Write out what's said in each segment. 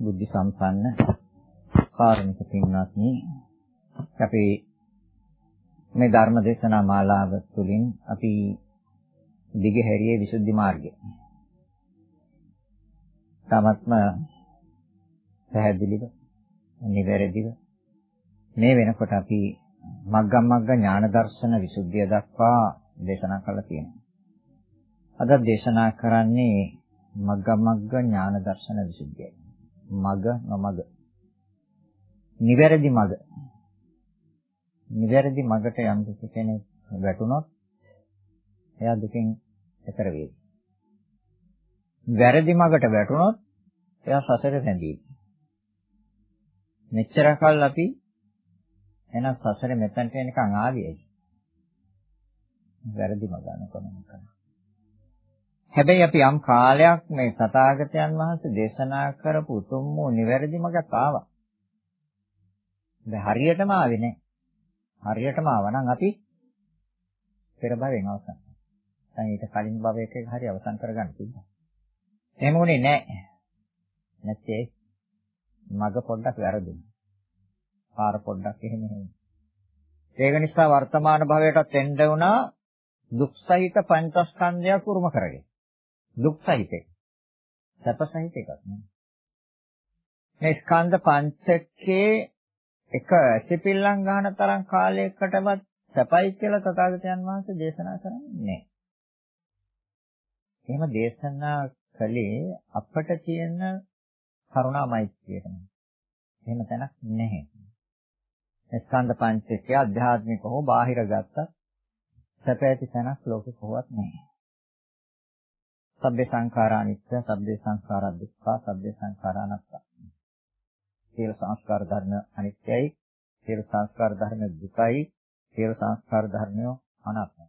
බුද්ධ සම්පන්න කාරුණික පින්වත්නි අපි මේ ධර්ම දේශනා මාලාව තුළින් අපි දිගහැරියේ විසුද්ධි මාර්ගය. තමත්ම පැහැදිලිව නිවැරදිව මේ වෙනකොට අපි මග්ගම් මග්ග ඥාන දර්ශන විසුද්ධිය දක්වා දේශනා කළා තියෙනවා. අද දේශනා කරන්නේ මග්ගම් මග්ග ඥාන දර්ශන විසුද්ධියයි. මග නොමග. නිවැරදි මග. නිවැරදි මගට යම් කෙනෙක් වැටුණොත් එයා දුකින් එතර වෙයි. වැරදි මගට වැටුණොත් එයා සසර රැඳී. මෙච්චර කල් අපි එහෙනම් සසරේ මෙතනට එනකන් ආවියයි. වැරදි මගන කොනක. හැබැයි අපි යම් කාලයක් මේ තථාගතයන් වහන්සේ දේශනා කරපු උතුම් වූ නිවැරදි මගක් ආවා. දැන් හරියටම ආවේ නැහැ. හරියටම ආවනම් අපි පෙර භවයෙන් අවසන්. දැන් ඊට කලින් භවයක හරි අවසන් කරගන්න තිබුණා. එහෙම උනේ නැහැ. නැත්තේ මග පොඩ්ඩක් වැරදුනා. පාර පොඩ්ඩක් එහෙම එහෙම. ඒක නිසා වර්තමාන භවයටත් එන්න වුණා දුක් සහිත පංචස්කන්ධයක් උරුම කරගෙන. දුක් සහිත. සැප සහිත එකක් නෙවෙයි. මේ ස්කන්ධ පංචකේ එක ඇසිපිල්ලම් ගන්න තරම් කාලයකටවත් සැපයි කියලා තථාගතයන් වහන්සේ දේශනා කරන්නේ නැහැ. එහෙම දේශනා කළේ අපට තියෙන කරුණාමෛත්‍රියටම. එහෙම තැනක් නැහැ. ස්කන්ධ පංචකය අධ්‍යාත්මික හෝ බාහිර ගත්ත සැප ඇති තැනක් ලෝකෙ කොහොවත් නැහැ. සබ්බේ සංඛාරා අනිත්‍ය, සබ්බේ සංඛාරා දුක්ඛ, සබ්බේ සංඛාරා අනාත්ම. සියලු සංස්කාර ධර්ම අනිත්‍යයි, සියලු සංස්කාර ධර්ම දුකයි, සියලු සංස්කාර ධර්මය අනාත්මයි.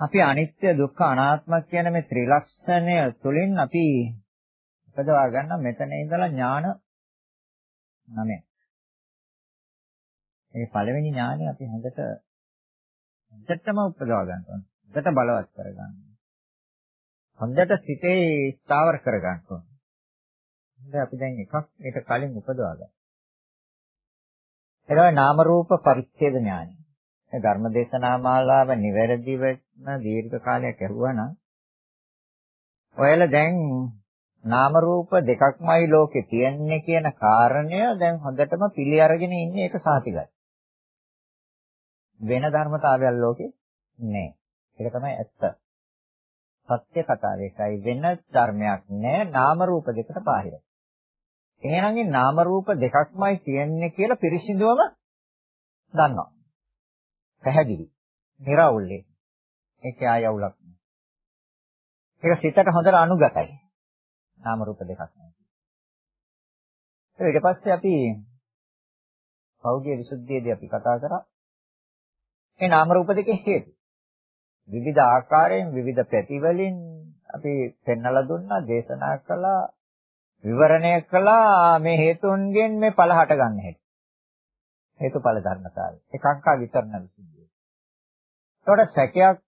අපි අනිත්‍ය, දුක්ඛ, අනාත්ම කියන මේ ත්‍රිලක්ෂණය තුළින් අපි උපදවා ගන්න මෙතන ඉඳලා ඥාන නමය. මේ පළවෙනි ඥානය අපි හොඳට හොඳටම උපදවා ගන්න ඕනේ. හොඳට බලවත් කර ගන්න. හොඳට සිතේ ස්ථාවර කර ගන්න ඕනේ. හොඳ අපි දැන් එකක් ඊට කලින් උපදවා ගන්න. එනවා නාම රූප පරිච්ඡේද ඥානය. මේ ධර්මදේශනා මාලාව නිවැරදිවම දීර්ඝ කාලයක් ඇහුවා නම් ඔයාලා දැන් නාම රූප දෙකක්මයි ලෝකේ තියෙන්නේ කියන කාරණය දැන් හොඳටම පිළි අරගෙන ඉන්නේ ඒක සාතිකයි. වෙන ධර්මතාවයක් ලෝකේ නැහැ. ඒක තමයි ඇත්ත. සත්‍ය කතාව එකයි වෙන ධර්මයක් නැහැ නාම රූප දෙකට බාහිර. එහෙනම් මේ නාම රූප දෙකක්මයි තියෙන්නේ කියලා පිරිසිදුවම දන්නවා. පැහැදිලි. निराවුල්ලේ. ඒකේ ආයවුලක් නෑ. ඒක සිතට හොඳට අනුගතයි. නාම රූප දෙකක් නෑ. ඊට පස්සේ අපි පෞද්ගලික විසුද්ධියේදී අපි කතා කරා මේ නාම රූප දෙකේ හේතු. විවිධ ආකාරයෙන් විවිධ පැතිවලින් අපි පෙන්වලා දුන්නා, දේශනා කළා, විවරණය කළා මේ හේතුන්ගෙන් මේ ඵල හට ගන්න හැටි. හේතුඵල ධර්මතාවය. එකංකා විතරන විසුද්ධිය. ඒකට සැකයක්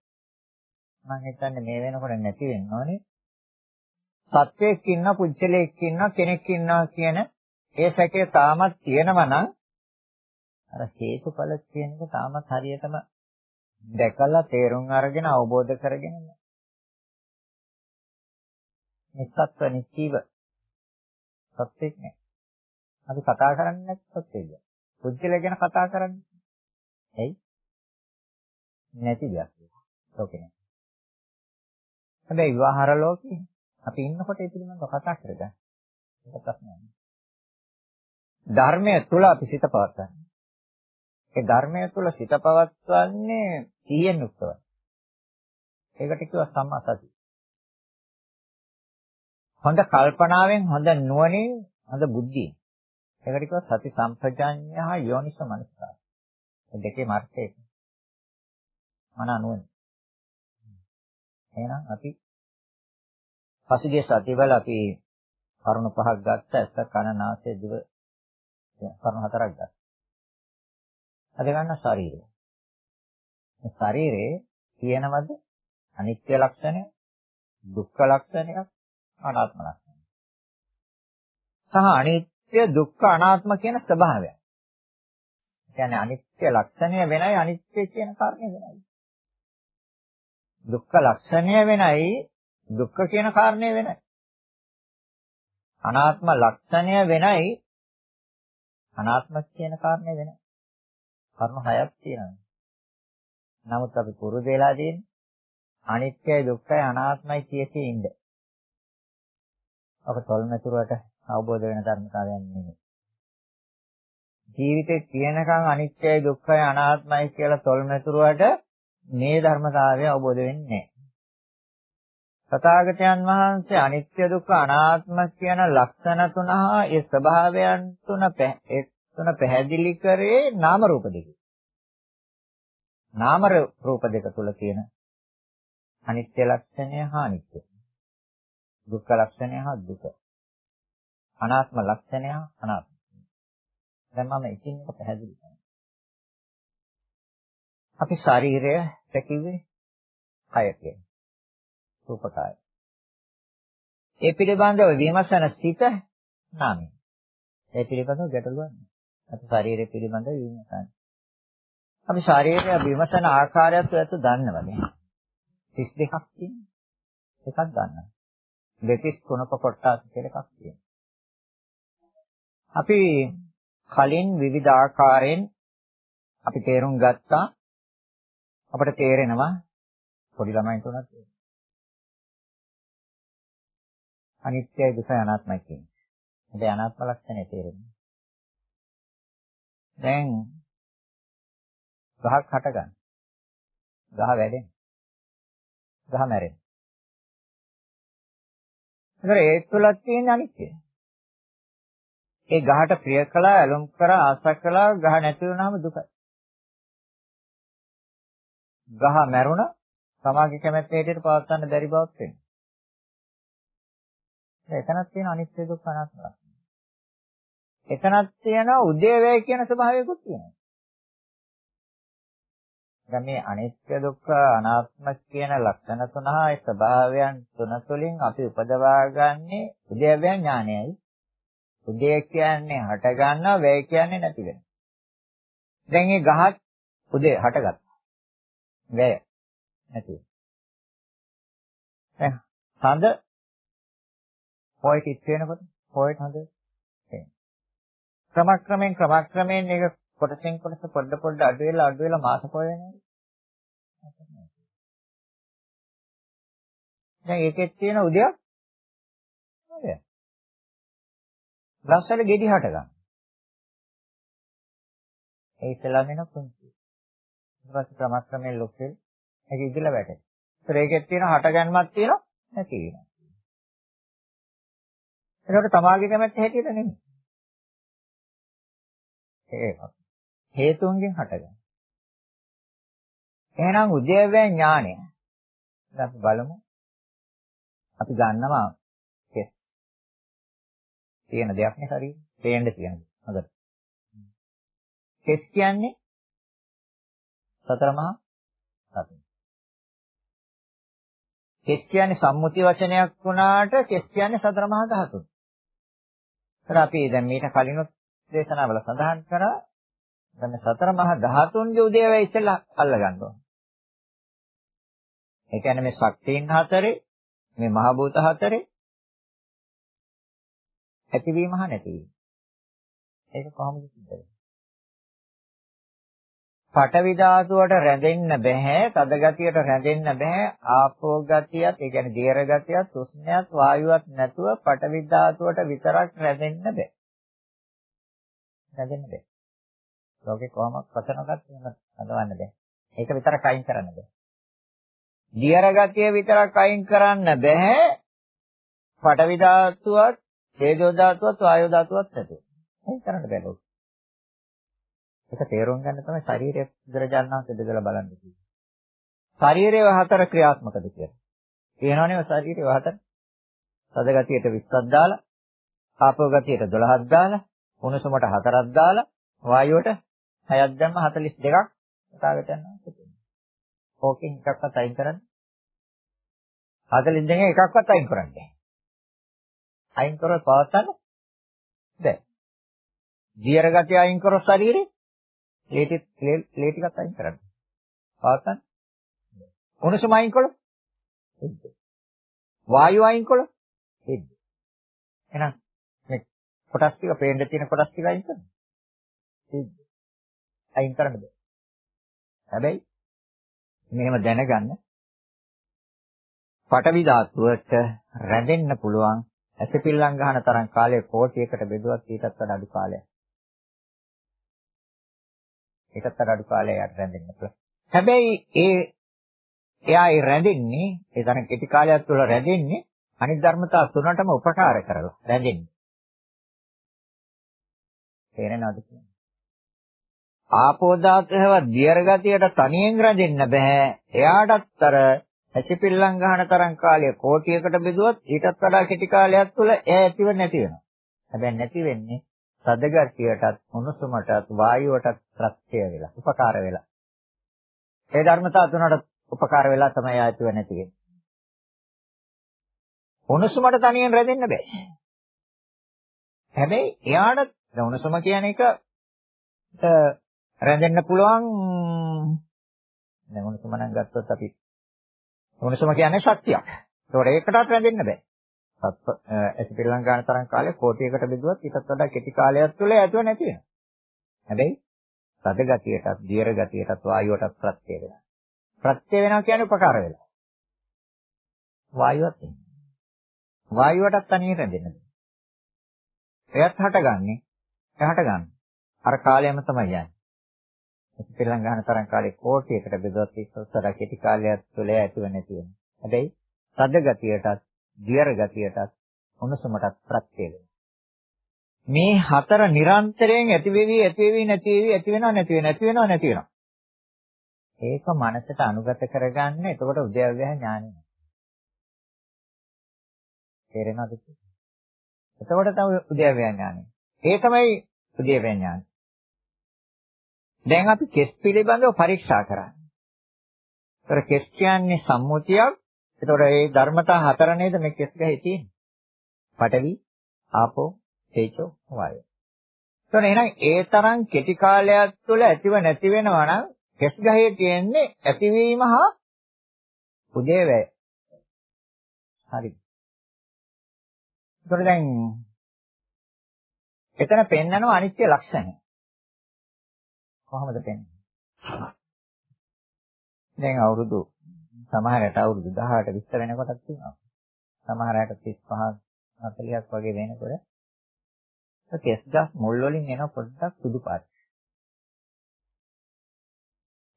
මම හිතන්නේ මේ වෙනකොට නැති වෙන්න ඕනේ. සත්වයක් ඉන්න පුජ්‍යලයක් ඉන්න කෙනෙක් ඉන්නවා කියන ඒ සැකය තාමත් තියෙනවා නම් අර හේතුඵල කියන එක තාමත් හරියටම දැකලා තේරුම් අරගෙන අවබෝධ කරගෙන නිස්සත්ව නිචීව සත්‍යෙක් නෑ. අපි කතා කරන්නේ නැත්නම් සත්‍යද? පුජ්‍යල ගැන කතා කරන්නේ. ඇයි? නැති දෙයක්. ලෝකේ නෑ. හැබැයි විවාහාර ලෝකේ අපි ඉන්නකොට ඒ පිළිබඳව කතා කරගන්න. ඒක ප්‍රශ්නයක් නෑ. ධර්මය තුල අපි සිත පවත්වන්නේ. ඒ ධර්මය තුළ සිත පවත්වන්නේ සිහියෙන් යුක්තව. ඒකට කියව සම්මා සති. හොඳ කල්පනාවෙන් හොඳ නුවණින් හොඳ බුද්ධියෙන්. ඒකට කියව සති සම්පජාඤ්ඤය හා යෝනිස මනසකාර. මේ දෙකේ මාර්ගය. මන නුවණ. එහෙනම් අපි පසුගිය සතිවල අපි කරුණු පහක් ගත්ත ඇස කන නාසය දිව කරුණු හතරක් ගත්තා. අද ගන්න ශරීරය. මේ ශරීරේ තියෙනවද අනිත්‍ය ලක්ෂණය, දුක්ඛ ලක්ෂණයක්, අනාත්ම ලක්ෂණයක්. සහ අනිත්‍ය, දුක්ඛ, අනාත්ම කියන ස්වභාවය. කියන්නේ අනිත්‍ය ලක්ෂණය වෙනයි අනිත්‍ය කියන කාරණේ වෙනයි. දුක්ඛ ලක්ෂණය වෙනයි දුක්ඛ කියන කාරණේ වෙනයි. අනාත්ම ලක්ෂණය වෙනයි අනාත්ම කියන කාරණේ වෙනයි. කර්ම හයක් තියෙනවා. නමුත් අපි පුරුදු වෙලා තියෙන්නේ අනිත්‍යයි දුක්ඛයි අනාත්මයි කියකේ ඉන්න. අප තොල්මැතුරට අවබෝධ වෙන ධර්මතාවයක් නෙමෙයි. ජීවිතේ තියෙනකන් අනිත්‍යයි දුක්ඛයි අනාත්මයි කියලා තොල්මැතුරට මේ ධර්මතාවය අවබෝධ වෙන්නේ නැහැ. තථාගතයන් වහන්සේ අනිත්‍ය දුක්ඛ අනාත්ම කියන ලක්ෂණ තුන හා ඒ ස්වභාවයන් තුන තුන පැහැදිලි කරේ නාම රූප දෙක. නාම රූප දෙක තුල තියෙන අනිත්‍ය ලක්ෂණය හා අනිත්‍ය. දුක්ඛ ලක්ෂණය හා දුක. අනාත්ම ලක්ෂණය හා අනාත්ම. දැන් මම එකින් එක පැහැදිලි කරනවා. අපි ශරීරය දැකිවේ කය කියන. රූපකාය. ඒ පිළිබඳව විමසන සිත නාමය. ඒ පිළිබඳව ගැටලුවක් නෑ. අපි ශරීරය පිළිබඳව විමසන්නේ. අපි ශරීරය විමසන ආකාරයත් ඔයත් දන්නවනේ. 32ක් තියෙනවා. එකක් ගන්නවා. දෙතිස් තුනක කොටස් කියලා එකක් තියෙනවා. අපි කලින් විවිධ ආකාරයෙන් අපි තේරුම් ගත්තා අපට තේරෙනවා පොඩි ළමයින්ට උනත් අනිත්‍යයි දුකයි අනාත්මයි කියන්නේ. හැබැයි අනාත්ම ලක්ෂණය තේරෙන්නේ. දැන් ගහක් හට ගන්න. ගහ වැඩෙන. ගහ මැරෙන. ඒතර ඒ තුල තියෙන අනිත්‍යය. ඒ ගහට ප්‍රිය කළා, ඇලුම් කරා, ආශා කළා, ගහ නැති වුණාම දුකයි. ගහ මැරුණා, සමාගයේ කැමැත්ත හැටියට පවත්වන්න බැරි බවක් වෙනවා. එතනක් තියෙන අනිත්‍ය දුක්ඛ අනාත්ම ලක්ෂණ. එතනක් තියෙනවා උදේවැය කියන ස්වභාවයකුත් තියෙනවා. දැන් මේ අනිත්‍ය දුක්ඛ අනාත්ම කියන ලක්ෂණ තුන හා ඒ ස්වභාවයන් තුන තුළින් අපි උපදවා ගන්නේ උදේවැය ඥානයයි. උදේ කියන්නේ හට ගන්නවා, වැය කියන්නේ නැති වෙනවා. දැන් මේ ගහත් උදේ හටගත්තා. වැය නැති වෙනවා. දැන් හඳ පොයිට් ඉත් වෙනකොට පොයිට් හඳ ක්‍රමක්‍රමයෙන් ක්‍රමක්‍රමයෙන් ඒක කොටසෙන් කොටස පොඩ පොඩ අඩු වෙලා අඩු වෙලා මාස පොය වෙනවා. දැන් ඒකෙත් තියෙන උදයක් නේද? ලස්සන ගෙඩි හට ගන්න. ඒ ඉස්සලා වෙන පුංචි. ඊට පස්සේ ක්‍රමක්‍රමයෙන් ලොකු වෙලා ඒක ඉදලා වැටෙනවා. ඒතර ඒකෙත් තියෙන හට ගැනීමක් තියෙනවා නැති වෙනවා. ඒකට තමාගේ කැමැත්ත හැටියට නෙමෙයි. ඒක හේතුන්ගෙන් හටගන්න. එහෙනම් උද්‍යව්‍ය ඥානය. දැන් අපි බලමු. අපි ගන්නවා කෙස්. තියෙන දෙයක් නේ හරියට. පේන්න තියෙන. හොඳට. කෙස් කියන්නේ සතර මහා ධාතු. කෙස් කියන්නේ සම්මුති වචනයක් වුණාට කෙස් කියන්නේ සතර මහා ධාතු. ඒතර අපි දැන් මීට කලිනුත් දේශනාවල සඳහන් කරා දැන් සතර මහා ධාතුන්ගේ උදේවැය ඉස්සෙල්ලා අල්ල ගන්න ඕනේ. ඒ කියන්නේ මේ ශක්තියින් හතරේ මේ මහ භූත හතරේ ඇතිවීම හා නැතිවීම. ඒක කොහොමද සිද්ධ වෙන්නේ? පඨවි ධාතුවට රැඳෙන්න බෑ, තද ගතියට රැඳෙන්න බෑ, ආපෝ ගතියත්, ඒ කියන්නේ දීර්ඝ ගතියත්, උෂ්ණයත්, වායුවත් නැතුව පඨවි ධාතුවට විතරක් රැඳෙන්න බෑ. රැඳෙන්න බෑ. ලෝකේ කොහොමද පතනකට හදවන්න බෑ. ඒක විතරක් අයින් කරන්න බෑ. දීර්ඝ ගතිය විතරක් අයින් කරන්න බෑ. පඨවි ධාතුවත්, තේජෝ ධාතුවත්, වායෝ ධාතුවත් නැතුව. ඒක කරන්න බෑ ලෝකේ. ඒක තේරුම් ගන්න තමයි ශරීරය බුදුරජාණන් වහන්සේ දෙදලා බලන්න කිව්වේ. ශරීරයේ හතර ක්‍රියාත්මකද කියලා. කියනවනේ ශරීරයේ හතර. සද ගතියට 20ක් දාලා, ආපෝ ගතියට 12ක් දාලා, උණුසුමට 4ක් දාලා, වායුවට 6ක් දැම්ම 42ක් තථාගතයන් වහන්සේ කියනවා. ඕකෙන් එකක්වත් අයින් කරන්න. 42 එකක්වත් අයින් කරන්නේ. අයින් කරොත් පවත්තන්න බැහැ. දියර ගතිය අයින් කරොත් ශරීරේ ලේ ටික ලේ ටිකක් අයින් කරන්න. පාත්තන්. උණුසුම අයින් කළොත් එද්ද. වායුව අයින් කළොත් එද්ද. එහෙනම් මේ කොටස් ටික පේන්න තියෙන කොටස් ටික අයින් කරන්න. එද්ද. අයින් කරන්න බෑ. හැබැයි මෙහෙම දැනගන්න පටවි ධාතුවට රැඳෙන්න පුළුවන් ඇසපිල්ලම් ගන්න තරම් කාලය කෝටියකට බෙදුවත් ඊටත් වඩා අඩු කාලයක්. ඒකත් අර අඩු කාලයක් රැඳෙන්න පුළුවන්. හැබැයි ඒ එයා ඒ රැඳෙන්නේ ඒ තරම් කෙටි කාලයක් තුළ රැඳෙන්නේ අනිත් ධර්මතා තුනටම උපකාර කරලා රැඳෙන්නේ. තේරෙනවද කියන්නේ? ආපෝ ධාතයව දියර ගතියට තනියෙන් රැඳෙන්න බෑ. එයාටත් අර ඇසිපිල්ලම් ගන්න තරම් කාලය කෝටියකට බෙදුවත් ඊටත් වඩා කෙටි කාලයක් තුළ එයා ඇතිව නැති වෙනවා. හැබැයි නැති වෙන්නේ සදගතියටත් උණුසුමටත් වායුවටත් ප්‍රත්‍ය වෙලා උපකාර වෙලා ඒ ධර්මතා තුනට උපකාර වෙලා තමයි ආයතුව නැති වෙන්නේ උණුසුමට තනියෙන් රැඳෙන්න බෑ හැබැයි එයාට උණුසුම කියන එක රැඳෙන්න පුළුවන් දැන් උණුසුම නම් ගත්තොත් අපි උණුසුම කියන්නේ ශක්තියක් ඒකට ඒකටත් රැඳෙන්න බෑ ඇසිපිරලං ගන්න තරම් කාලය කෝටියකට බෙදුවත් ඊටත් වඩා කෙටි කාලයක් තුළ ඇතුව නැති වෙනවා. හැබැයි සද ගතියටත්, දියර ගතියටත්, වායුවටත් ප්‍රත්‍ය වෙනවා. ප්‍රත්‍ය වෙනවා කියන්නේ උපකාර වෙලා. වායුවත් එන්නේ. වායුවටත් තනියෙන් රැඳෙන්නේ. එයත් හටගන්නේ. එහට ගන්න. අර කාලයම තමයි යන්නේ. ඇසිපිරලං ගන්න තරම් කාලේ කෝටියකට බෙදුවත් ඊටත් වඩා කෙටි කාලයක් තුළ ඇතුව නැති වෙනවා. හැබැයි සද ගතියටත් දියර ගතියටත් උණුසුමටත් ප්‍රත්‍ය මේ හතර නිරන්තරයෙන් ඇති වෙවි ඇති වෙවි නැති වෙවි ඇති වෙනව නැති වෙනව නැති වෙනව නැති වෙනව. ඒක මනසට අනුගත කරගන්න එතකොට උද්‍යව්‍ය ඥානය. තේරෙනවද? එතකොට තමයි උද්‍යව්‍ය ඥානය. ඒ තමයි උද්‍යව්‍ය ඥානය. දැන් අපි කෙස් පිළිබඳව පරීක්ෂා කරන්නේ. ඒතර කෙස් කියන්නේ සම්මුතියක් එතකොට මේ ධර්මතා හතර නේද මේ කෙස් ගහේ තියෙන්නේ? පඨවි, ආපෝ, තේජෝ, වායෝ. එතකොට එහෙනම් ඒ තරම් කෙටි කාලයක් තුළ ඇතිව නැති වෙනවා නම් කෙස් ගහේ තියෙන්නේ ඇතිවීම හා උදේවැය. හරිද? එතකොට දැන් එතන පෙන්නනවා අනිත්‍ය ලක්ෂණය. කොහොමද පෙන්වන්නේ? දැන් අවුරුදු සමහරට අවුරුදු 18 20 වෙනකොටත් තියෙනවා. සමහරට 35 40ක් වගේ වෙනකොට කෙස් ගස් මුල් වලින් එන පොඩ්ඩක් සුදු පාට.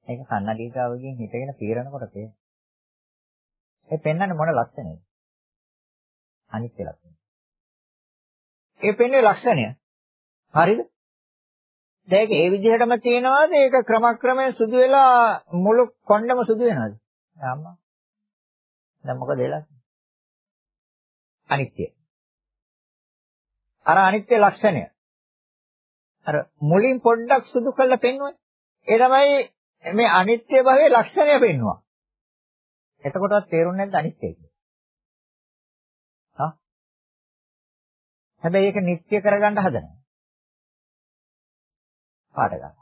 ඒක කන්නඩිය ගාවකින් හිටගෙන පීරනකොට තේ. ඒ පෙන්වන්නේ මොන ලක්ෂණයද? අනිත්‍ය ලක්ෂණය. ඒ පෙන්වන්නේ ලක්ෂණය. හරිද? දැන් ඒක ඒ විදිහටම තියනවාද? ඒක ක්‍රමක්‍රමයෙන් සුදු වෙලා මුළු කොණ්ඩම සුදු වෙනවද? අම්මා. දැන් මොකද වෙලා? අනිත්‍ය. අර අනිත්‍ය ලක්ෂණය. අර මුලින් පොඩ්ඩක් සුදු කරලා පෙන්වන්නේ. ඒ තමයි මේ අනිත්‍ය භවයේ ලක්ෂණය පෙන්වුවා. එතකොටවත් තේරුන්නේ නැද්ද අනිත්‍යයි කියලා? හා? හැබැයි ඒක නිත්‍ය කරගන්න හදනවා. පාඩ ගන්න.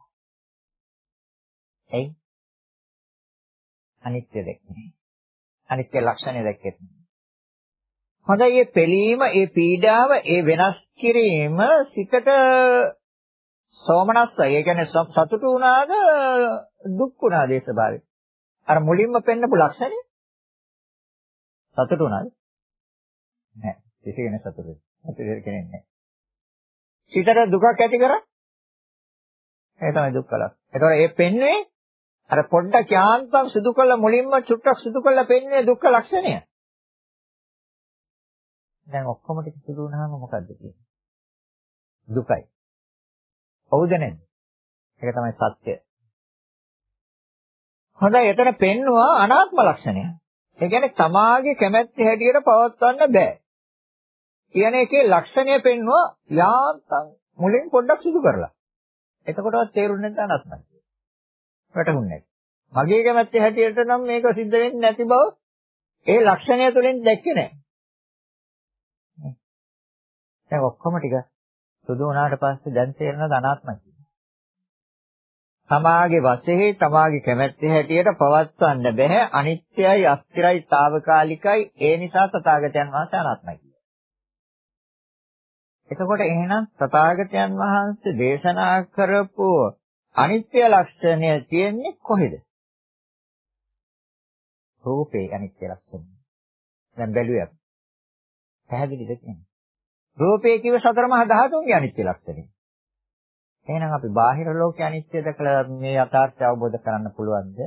එයි අනිත්‍ය දැක්කේ. අනිත්‍ය ලක්ෂණය දැක්කේ. හොඳයි මේ පෙළීම, ඒ පීඩාව, ඒ වෙනස් කිරීම සිතට සෝමනස්සය. ඒ කියන්නේ සතුටු වුණාද දුක් වුණාද ඒ ස්වභාවය? අර මුලින්ම පෙන්නපු ලක්ෂණය සතුටු වුණාද? නැහැ. කිසි කෙනෙක් සතුටු වෙන්නේ. සතුටු කෙනෙක් නැහැ. සිතට දුකක් ඇති කරා? ඒ තමයි දුක් කලක්. ඒතකොට ඒ පෙන්නේ අර පොඩ්ඩක් යාන්තම් සිදු කළ මුලින්ම චුට්ටක් සිදු කළා පෙන්නේ දුක්ඛ ලක්ෂණය. දැන් ඔක්කොම ටික සිදු වුණාම මොකද්ද කියන්නේ? දුකයි. හවුද නැද්ද? ඒක තමයි සත්‍ය. හොඳයි එතන පෙන්නවා අනාත්ම ලක්ෂණය. ඒ කියන්නේ තමාගේ කැමැත්ත හැටියට පවත්වන්න බෑ. කියන එකේ ලක්ෂණය පෙන්නවා යාන්තම් මුලින් පොඩ්ඩක් සිදු කරලා. එතකොටවත් තේරුන්නේ නැත්නම් අනාත්මයි. වැටහුන්නේ නැහැ. මගේ කැමැත්ත හැටියට නම් මේක සිද්ධ වෙන්නේ නැති බව ඒ ලක්ෂණය තුළින් දැක්කේ නැහැ. දැන් ඔක්කොම ටික සුදු වුණාට පස්සේ දැන් තේරෙනවද අනාත්මයි කියලා. තමාගේ වශයෙන් තමාගේ කැමැත්ත හැටියට පවත්වන්න බෑ අනිත්‍යයි අස්තිරයි తాවකාලිකයි ඒ නිසා තථාගතයන් වහන්සේ අනාත්මයි කියලා. එතකොට එහෙනම් තථාගතයන් වහන්සේ දේශනා කරපු අනිත්‍ය ලක්ෂණය තියෙන්නේ කොහෙද? රූපේ අනිත්‍ය ලක්ෂණය. දැන් බැලුවා. පැහැදිලිද කියන්නේ? රූපේ කිව්ව සතර මහා ධාතුන්ගේ අනිත්‍ය ලක්ෂණය. එහෙනම් අපි බාහිර ලෝකයේ අනිත්‍ය දැකලා මේ යථාර්ථය අවබෝධ කරගන්න පුළුවන්ද?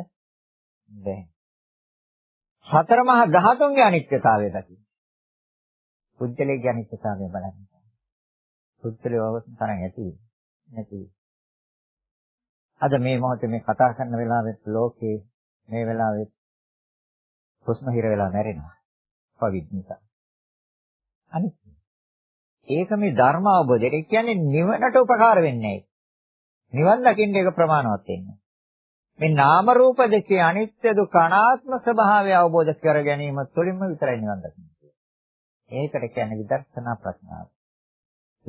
බැහැ. සතර මහා ධාතුන්ගේ අනිත්‍යතාවය දකින්න. පුද්ගලයේ අනිත්‍යතාවය බලන්න. පුද්ගලයේ අවසන් තරම් ඇති නැති. අද මේ මොහොතේ මේ කතා කරන වෙලාවෙත් ලෝකේ මේ වෙලාවෙත් හුස්ම හිර වෙලා මැරෙනවා. කොවිඩ් නිසා. අනිත්‍ය. ඒක මේ ධර්ම අවබෝධයට. ඒ කියන්නේ නිවනට උපකාර වෙන්නේ නිවන් දකින්න ඒක ප්‍රමාණවත් වෙන්නේ. මේ නාම රූප දෙකේ අනිත්‍ය දුක්ඛ අනාත්ම ස්වභාවය අවබෝධ කර ගැනීම තුළින්ම විතරයි නිවන් දකින්නේ. ඒකට කියන්නේ විදර්ශනා ප්‍රඥාව.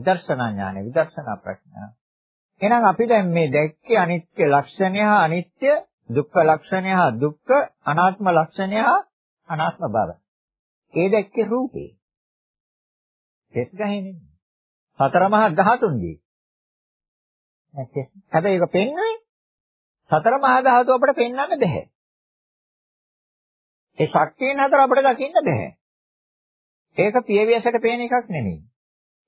විදර්ශනා ඥානය, විදර්ශනා ප්‍රඥාව. එහෙනම් අපි දැන් මේ දැක්කේ අනිත්‍ය ලක්ෂණය හා අනිත්‍ය දුක්ඛ ලක්ෂණය හා දුක්ඛ අනාත්ම ලක්ෂණය හා අනාත්ම බව. ඒ දැක්කේ රූපේ. තෙස් ගහේ නෙමෙයි. සතර මහා ධාතුන්ගේ. නැත්නම් හැබැයි ඒක පෙන්වන්නේ සතර මහා ධාතු අපිට පෙන්වන්න බෑ. ඒ ශක්තියන් හතර අපිට දකින්න බෑ. ඒක පියවියසට පේන එකක් නෙමෙයි.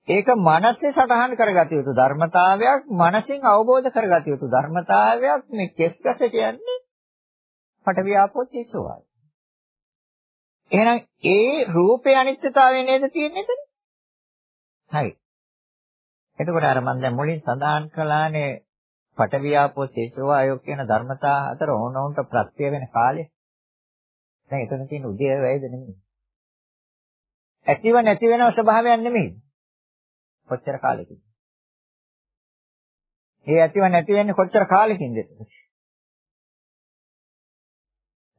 ඒක මනසේ සටහන් කරගත යුතු ධර්මතාවයක්, මනසින් අවබෝධ කරගත යුතු ධර්මතාවයක් මේ කෙස්කස කියන්නේ පටවියාපෝ චේතෝවායි. එහෙනම් ඒ රූපේ අනිත්‍යතාවය නේද තියෙන්නේ එතන? හරි. එතකොට අර මම දැන් මුලින් සඳහන් කළානේ පටවියාපෝ තේජෝ ආයෝ කියන ධර්මතා අතර ඕනෝන්ට ප්‍රත්‍ය වෙන කාලය. දැන් එතන තියෙන උදේ වේද නෙමෙයි. ඇතිව නැති වෙනව ස්වභාවයක් නෙමෙයි. කොච්චර කාලෙකින්ද? ඒ ඇතිව නැති වෙන්නේ කොච්චර කාලෙකින්ද?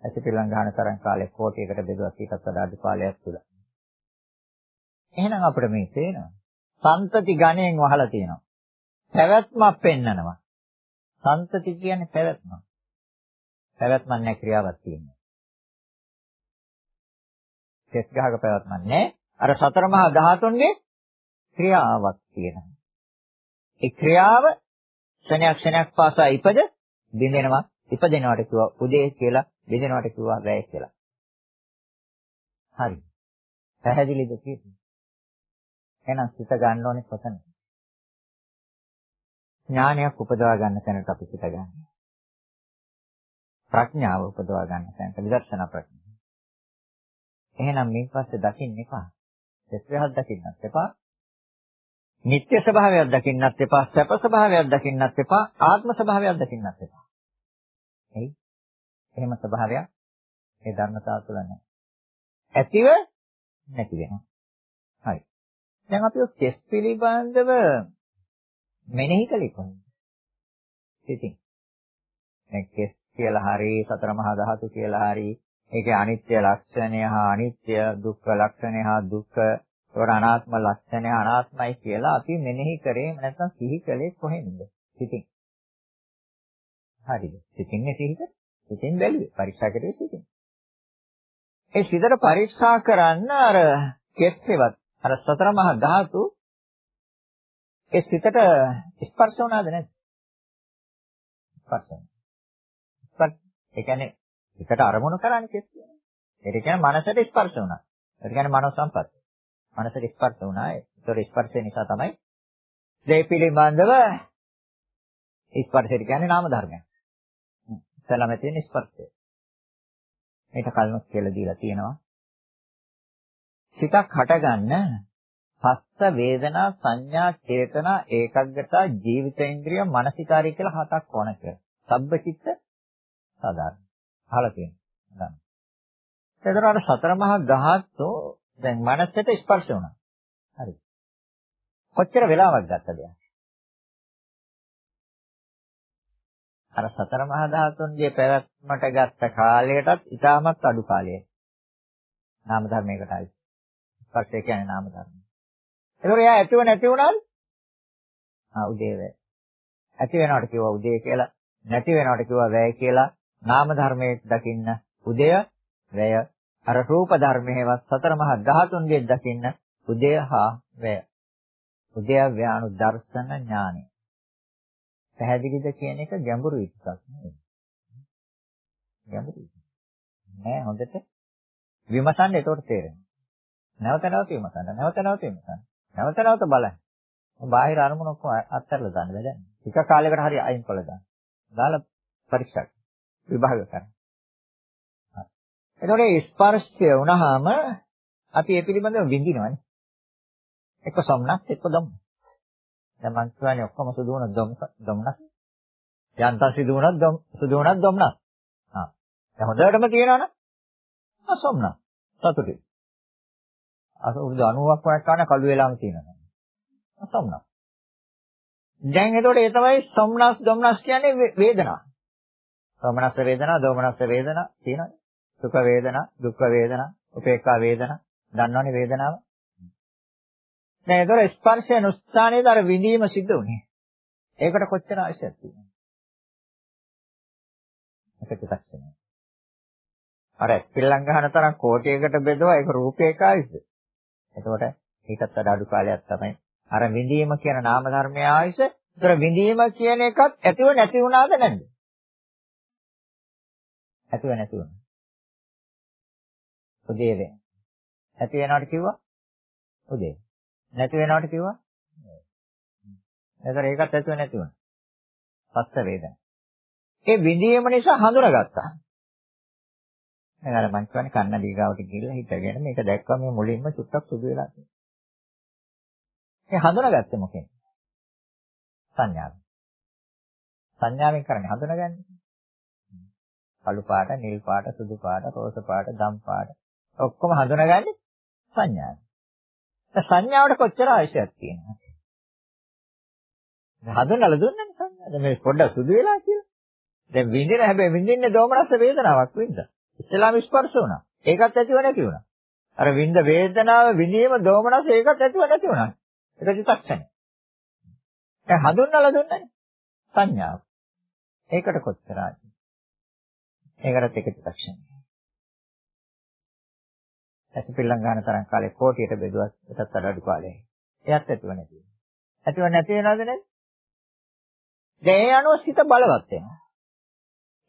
ඇසිපිලං ගන්න තරම් කාලයක් කෝටියකට බෙදුවත් ඊටත් වඩා අඩු කාලයක් තුල. එහෙනම් අපිට මේ තේනවා. සන්තති ගණයෙන් වහලා තියෙනවා. පැවැත්මක් පෙන්නනවා. සන්තති කියන්නේ පැවැත්ම. පැවැත්මක් නැහැ ක්‍රියාවක් තියෙනවා. කෙස් ගහක පැවැත්මක් නැහැ. අර සතර මහා ධාතුන්ගේ ක්‍රියාවක් තියෙනවා. ඒ ක්‍රියාව ක්ෂණයක් ක්ෂණයක් පාසා ඉපද බින්දෙනවා. ඉපදෙනවට කිව්වා උදේ කියලා, බින්දෙනවට කිව්වා වැය කියලා. හරි. පැහැදිලිද කියන්නේ? එහෙනම් සිත ගන්න ඕනේ කොතනද? ඥානයක් උපදවා ගන්න තැනට අපි සිත ගන්න. ප්‍රඥාව උපදවා ගන්න තැනට විදර්ශනා ප්‍රඥාව. එහෙනම් මේ පස්සේ දකින්න එපා. සත්‍යයක් දකින්නත් එපා. නිත්‍ය ස්වභාවයක් දකින්නත් එපා. සැප ස්වභාවයක් දකින්නත් එපා. ආත්ම ස්වභාවයක් දකින්නත් එපා. එයි. එහෙම ස්වභාවයක් මේ ධර්මතාව තුළ නැහැ. ඇතිව නැති වෙනවා. හරි. දැන් අපි කෙස් පිළිබඳව මෙනෙහි කළේ කොහොමද? සිතින්. දැන් කෙස් කියලා හරි සතර මහා ධාතු කියලා හරි ඒකේ අනිත්‍ය ලක්ෂණය හා අනිත්‍ය දුක්ඛ ලක්ෂණය හා දුක්ඛ ඒවට අනාත්ම ලක්ෂණය අනාත්මයි කියලා අපි මෙනෙහි කරේ නැත්නම් සිහි කළේ කොහෙන්ද? සිතින්. හරිද? සිතින්නේ සිහි කර. සිතින් බැලුවේ. පරීක්ෂා කරේ සිතින්. ඒ සිතට පරීක්ෂා කරන්න අර කෙස්සෙවත් අර සතර මහා ධාතු ඒ සිතට ස්පර්ශ වුණාද නැද්ද? ස්පර්ශ වුණා. ස්පර්ශ ඒ කියන්නේ එකට අරමුණු කරන්නේ කෙස්සේ. ඒක කියන්නේ මනසට ස්පර්ශ වුණා. ඒ කියන්නේ මනෝ සම්පත්. මනසට ස්පර්ශ වුණා. ඒතර ස්පර්ශය නිසා තමයි දේ පිළිබඳව ස්පර්ශය කියන්නේ නාම ධර්මයක්. ඉතලම තියෙන ස්පර්ශය. මේක කලිනුත් කියලා දීලා තියෙනවා. සිතක් හටගන්න පස්ස වේදනා සංඥා චේතනා ඒකග්ගතා ජීවිතේන්ද්‍රිය මානසිකාරය කියලා හතක් ඕන කියලා. සබ්බචිත්ත සාධාරණ. අහලා තියෙනවා. එතකොට අර සතර මහා ධාතෝ දැන් මනසට ස්පර්ශ වුණා. හරි. කොච්චර වෙලාවක් ගත්තද? අර සතර මහා ධාතුන්ගේ පැවැත්මට ගත්ත කාලයටත් ඉතාමත් අඩු කාලයයි. නාම ධර්මයකටයි. ස්පර්ශය කියන්නේ නාම ධර්ම. ඒතකොට එයා ඇතිව නැති වුණාද? ආ උදේ වේ. ඇති වෙනවට කිව්වා උදේ කියලා, නැති වෙනවට කිව්වා වැය කියලා. නාම ධර්මයේ දකින්න උදය වැය අර රූප ධර්මයේවත් සතර මහා ධාතුන්ගේ දකින්න උදය හා වැය. උදය ව්‍යානු දර්ශන ඥානය. පැහැදිලිද කියන එක ගැඹුරු එකක් නෙවෙයි. ගැඹුරුයි. නෑ හොඳට විමසන්න එතකොට තේරෙනවා. නැවත නැවත විමසන්න. නැවත නැවත විමසන්න. නැවත නැවත බලන්න. බාහිර අරමුණ ඔක්කොම අත්හැරලා දාන්න බැහැ. ටික කාලයකට හරි අයින් කළා දාන්න. දාලා පරීක්ෂා විභාග කරන්න. එතකොට ස්පර්ශය වුණාම අපි ඒ පිළිබඳව විඳිනවනේ. එක්ක සොම්නස් එක්ක දොම්. දැන් මං කියන්නේ ඔක්කොම සුදු වුණොත් දොම් දොම්නස්. යන්තම් සිදු වුණොත් දොම් සුදු වුණොත් දොම්නස්. ආ. දැන් හොඳටම කියනවනේ. ආ සොම්නස්. සතුටුයි. අවුරුදු 90ක් වයක් ගන්න කළු වෙලාම තියෙනවා. සොම්නස්. දැන් එතකොට ඒ තමයි සොම්නස් දොම්නස් කියන්නේ වේදනාව. සෝමනස්ස වේදනා, දෝමනස්ස වේදනා තියෙනවා. සුඛ වේදනා, දුක්ඛ වේදනා, උපේක්ඛා වේදනා. දන්නවනේ වේදනාව. දැන් ඒතර ස්පර්ශය නුස්සානේද අර විඳීම සිද්ධ වුනේ. ඒකට කොච්චර අවශ්‍යද තියෙන්නේ? එක චිත්තක්ෂණය. අර ස්පිල්ලම් ගන්න තරම් කෝටියකට බෙදුවා ඒක රූපයක ආයුෂ. එතකොට ඒකත් වඩා අඩු කාලයක් තමයි අර විඳීම කියන නාම ධර්මයේ ආයුෂ. ඒතර විඳීම කියන එකත් ඇතිව නැති වුණාද නැද්ද? ඇතිව නැති වුණා. උදේ වෙන. ඇති වෙනවට කිව්වා උදේ. නැති වෙනවට කිව්වා එතකොට ඒකත් ඇතිව නැති වුණා. පස්ස වේදන. ඒ විඳීම නිසා හඳුනාගත්තා. දැන් අර මං කියන්නේ කන්නඩී ගාවට ගිහිල්ලා හිටගෙන මේක දැක්කම මේ මුලින්ම චුට්ටක් සුදු වෙලා තියෙනවා. ඒ හඳුනාගත්තේ මොකෙන්ද? සංඥාවෙන්. සංඥාවෙන් කරන්නේ හඳුනාගන්නේ. කළු පාට, නිල් පාට, සුදු පාට, රෝස පාට, දම් පාට ඔක්කොම හඳුනගන්නේ සංඥාවෙන්. සංඥාවට කොච්චර අවශ්‍යයක් තියෙනවද? හඳුනලා දුන්නනේ සංඥා. දැන් මේ පොඩ්ඩක් සුදු වෙලා කියලා. දැන් විඳින හැබැයි විඳින්නේ දෝමනස්ස වේදනාවක් වින්ද. ඉස්ලාම ස්පර්ශ වුණා. ඒකත් ඇතිව නැති වුණා. අර විඳ වේදනාව විඳීම දෝමනස්ස ඒකත් ඇතිව නැති වුණා. ඒක චිත්තක්ෂණය. දැන් හඳුනලා දුන්නනේ සංඥාව. ඒකට කොච්චර ආදී. ඒකටත් එක චිත්තක්ෂණය. ඇසිපිල්ලම් ගන්න තරම් කාලේ කෝටියට බෙදුවත් ඒකත් වඩා අඩු කාලයයි. එයත් ඇතුව නැති වෙනවා. ඇතුව නැති වෙනවද නැද්ද? දැන් ඒ අනුව සිත බලවත් වෙනවා.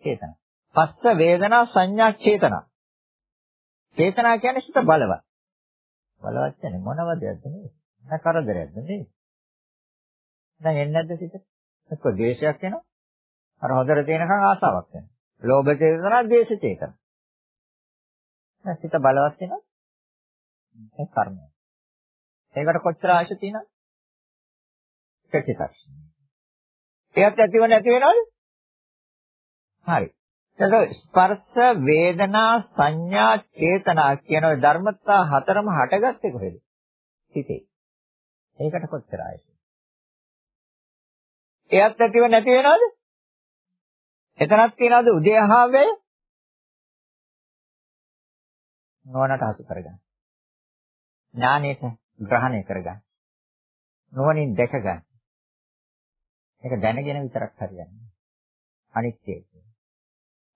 චේතන. පස්ස වේදනා සංඥා චේතනා. චේතනා කියන්නේ සිත බලවත්. බලවත් කියන්නේ මොනවද යන්නේ? නැ කරදරයක්ද නේ? දැන් එන්නේ නැද්ද සිත? එක්ක ද්වේෂයක් එනවා. අර හොදට තියෙනකන් ආසාවක් වෙනවා. ලෝභ චේතනා, ද්වේෂ චේතනා. දැන් සිත බලවත් වෙනවා. ඒ කර්මය. ඒකට කොච්චර ආශ තියෙනවද? ප්‍රතිපක්ෂ. එයත් ඇතිව නැති වෙනවද? හරි. එතකොට ස්පර්ශ වේදනා සංඥා චේතනා කියන ওই ධර්මතා හතරම හටගත්තේ කොහෙද? සිතේ. ඒකට කොච්චර ආයතන? එයත් ඇතිව නැති වෙනවද? එතනක් තියනවද උදේහාවය? නුවණට හසු කරගන්න. ඥානයට ග්‍රහණය කරගන්න. නුවණින් දැක ගන්න. ඒක දැනගෙන විතරක් හරියන්නේ. අනිත්‍යයි.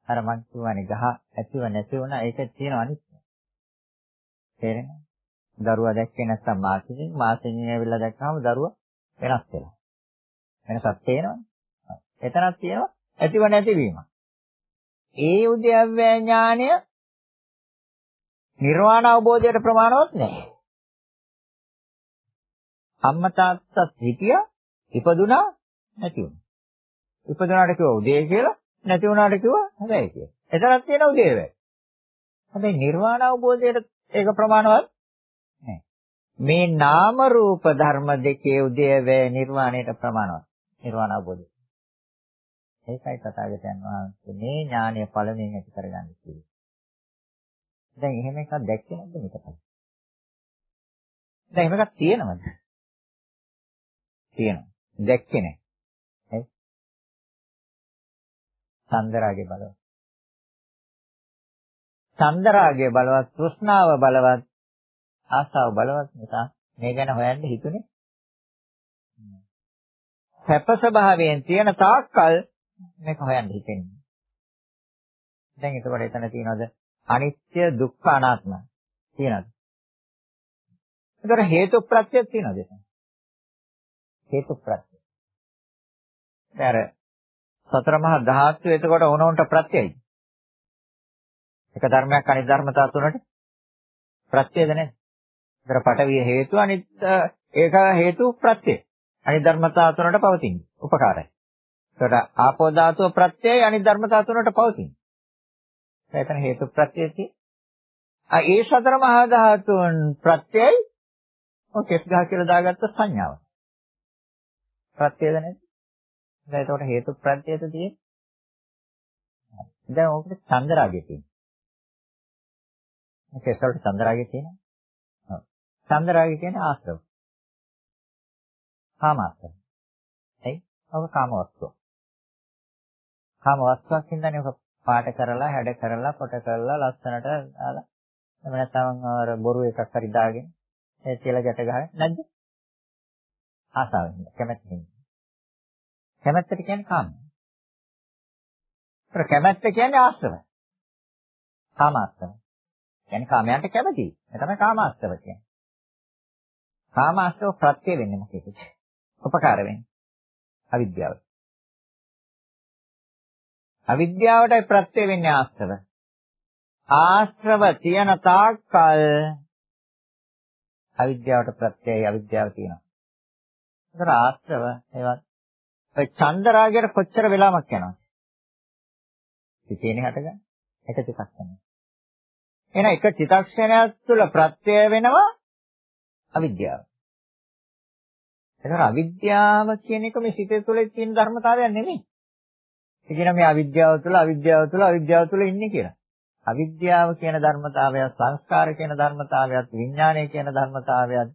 අර මං කියවනේ ගහ ඇතිව නැති වුණා ඒක තියෙන අනිත්‍ය. තේරෙනවද? දරුවා දැක්කේ නැත්නම් මාසෙකින් මාසෙකින් ඇවිල්ලා දැක්කම දරුවා වෙනස් වෙනවා. වෙනසක් තේනවනේ. එතනක් තියෙනවා ඇතිව නැතිවීම. ඒ උද්‍යව්‍ය ඥානය නිර්වාණ අවබෝධයට ප්‍රමාණවත් නැහැ. අම්මා තාත්තා හිටියා ඉපදුනා නැති වුණා. ඉපදුනාට කිව්වා උදේ කියලා නැති වුණාට කිව්වා හැබැයි කියලා. එතනක් තියෙන උදේ වේ. හැබැයි නිර්වාණ අවබෝධයට ඒක ප්‍රමාණවත් නැහැ. මේ නාම රූප ධර්ම දෙකේ උදේ වේ නිර්වාණයට ප්‍රමාණවත්. නිර්වාණ අවබෝධය. ඒකයි තථාගතයන් වහන්සේ මේ ඥානය පළමුවෙන් ඇති කරගන්න කිව්වේ. දැන් එහෙම එකක් දැක්කේ නැද්ද මේකට? දැන් එහෙම එකක් තියෙනවද? තියෙනවා. දැක්කේ නැහැ. ඇයි? චන්දරාගේ බලවත්. චන්දරාගේ බලවත්, තෘෂ්ණාව බලවත්, ආසාව බලවත් නිසා මේ ගැන හොයන්න හිතුනේ. සැප ස්වභාවයෙන් තියෙන තාක්කල් මේක හොයන්න හිතෙන්නේ. දැන් එතකොට එතන තියෙනවද අනිත්‍ය දුක්ඛ අනාත්ම තියෙනවද? ඒතර හේතු ප්‍රත්‍යක් තියෙනවද එතන? හේතු ප්‍රත්‍ය. දැන් සතර මහා ධාතු එතකොට ඕනොන්ට ප්‍රත්‍යයයි. එක ධර්මයක් අනිත් ධර්මතා තුනට ප්‍රත්‍යයද නැහැ. ඒතර පටවිය හේතු අනිත් ඒක හේතු ප්‍රත්‍යය. අනිත් ධර්මතා තුනට පවතින. උපකාරයි. ඒකට ආපෝ ධාතුව ප්‍රත්‍යයයි අනිත් ධර්මතා තුනට පවතින. එතන හේතු ප්‍රත්‍යයති. ආ ඒ සතර මහා ධාතුන් ප්‍රත්‍යයයි ඔය කෙස් ගහ කියලා දාගත්ත සංඥාව. ප්‍රත්‍යයද නැද්ද? දැන් ඒකට හේතු ප්‍රත්‍යයද තියෙන්නේ? දැන් ඕකට චන්දරාගය තියෙනවා. මේ කෙස් වලට චන්දරාගය තියෙනවා. ඔව්. චන්දරාගය කියන්නේ ආශ්‍රව. කාමාශ්‍රව. එයි ඔක කාම වස්තුව. කාම වස්තුවක් හින්දානේ ඔක පාට කරලා හැඩ කරලා කොට කරලා ලස්සනට දාලා එහෙම නැත්නම් අර බොරු එකක් හරි දාගෙන ඒ තියලා ගැට ගහන්නේ නැද්ද? ආසාවෙන් කැමැත්තෙන්. කැමැත්තට කියන්නේ කාම. ඒතර කැමැත්ත කියන්නේ ආශ්‍රව. කාමාශ්‍රව. කියන්නේ කාමයන්ට කැමැති. ඒ තමයි කාමාශ්‍රව කියන්නේ. කාමාශ්‍රව ප්‍රත්‍ය වෙන්නේ මොකේද? උපකාර වෙන්නේ. අවිද්‍යාව. අවිද්‍යාවටයි ප්‍රත්‍ය වෙන්නේ ආශ්‍රව. ආශ්‍රව තියන තාක්කල් අවිද්‍යාවට ප්‍රත්‍යයයි අවිද්‍යාව තියෙනවා. ඒතර ආශ්‍රව ඒවත් ඔය චන්දරාගයට කොච්චර වෙලාවක් යනවද? සිතේනේ හටගන්න. එක චිත්තක්ෂණය. එහෙනම් එක චිත්තක්ෂණයක් තුළ ප්‍රත්‍ය වෙනවා අවිද්‍යාව. ඒතර අවිද්‍යාව කියන එක මේ සිතේ තුළ තියෙන ධර්මතාවයක් නෙමෙයි. ඒ කියන මේ අවිද්‍යාව තුළ අවිද්‍යාව තුළ අවිද්‍යාව තුළ ඉන්නේ කියලා. අවිද්‍යාව කියන ධර්මතාවය සංස්කාර කියන ධර්මතාවයත් විඥානය කියන ධර්මතාවයත්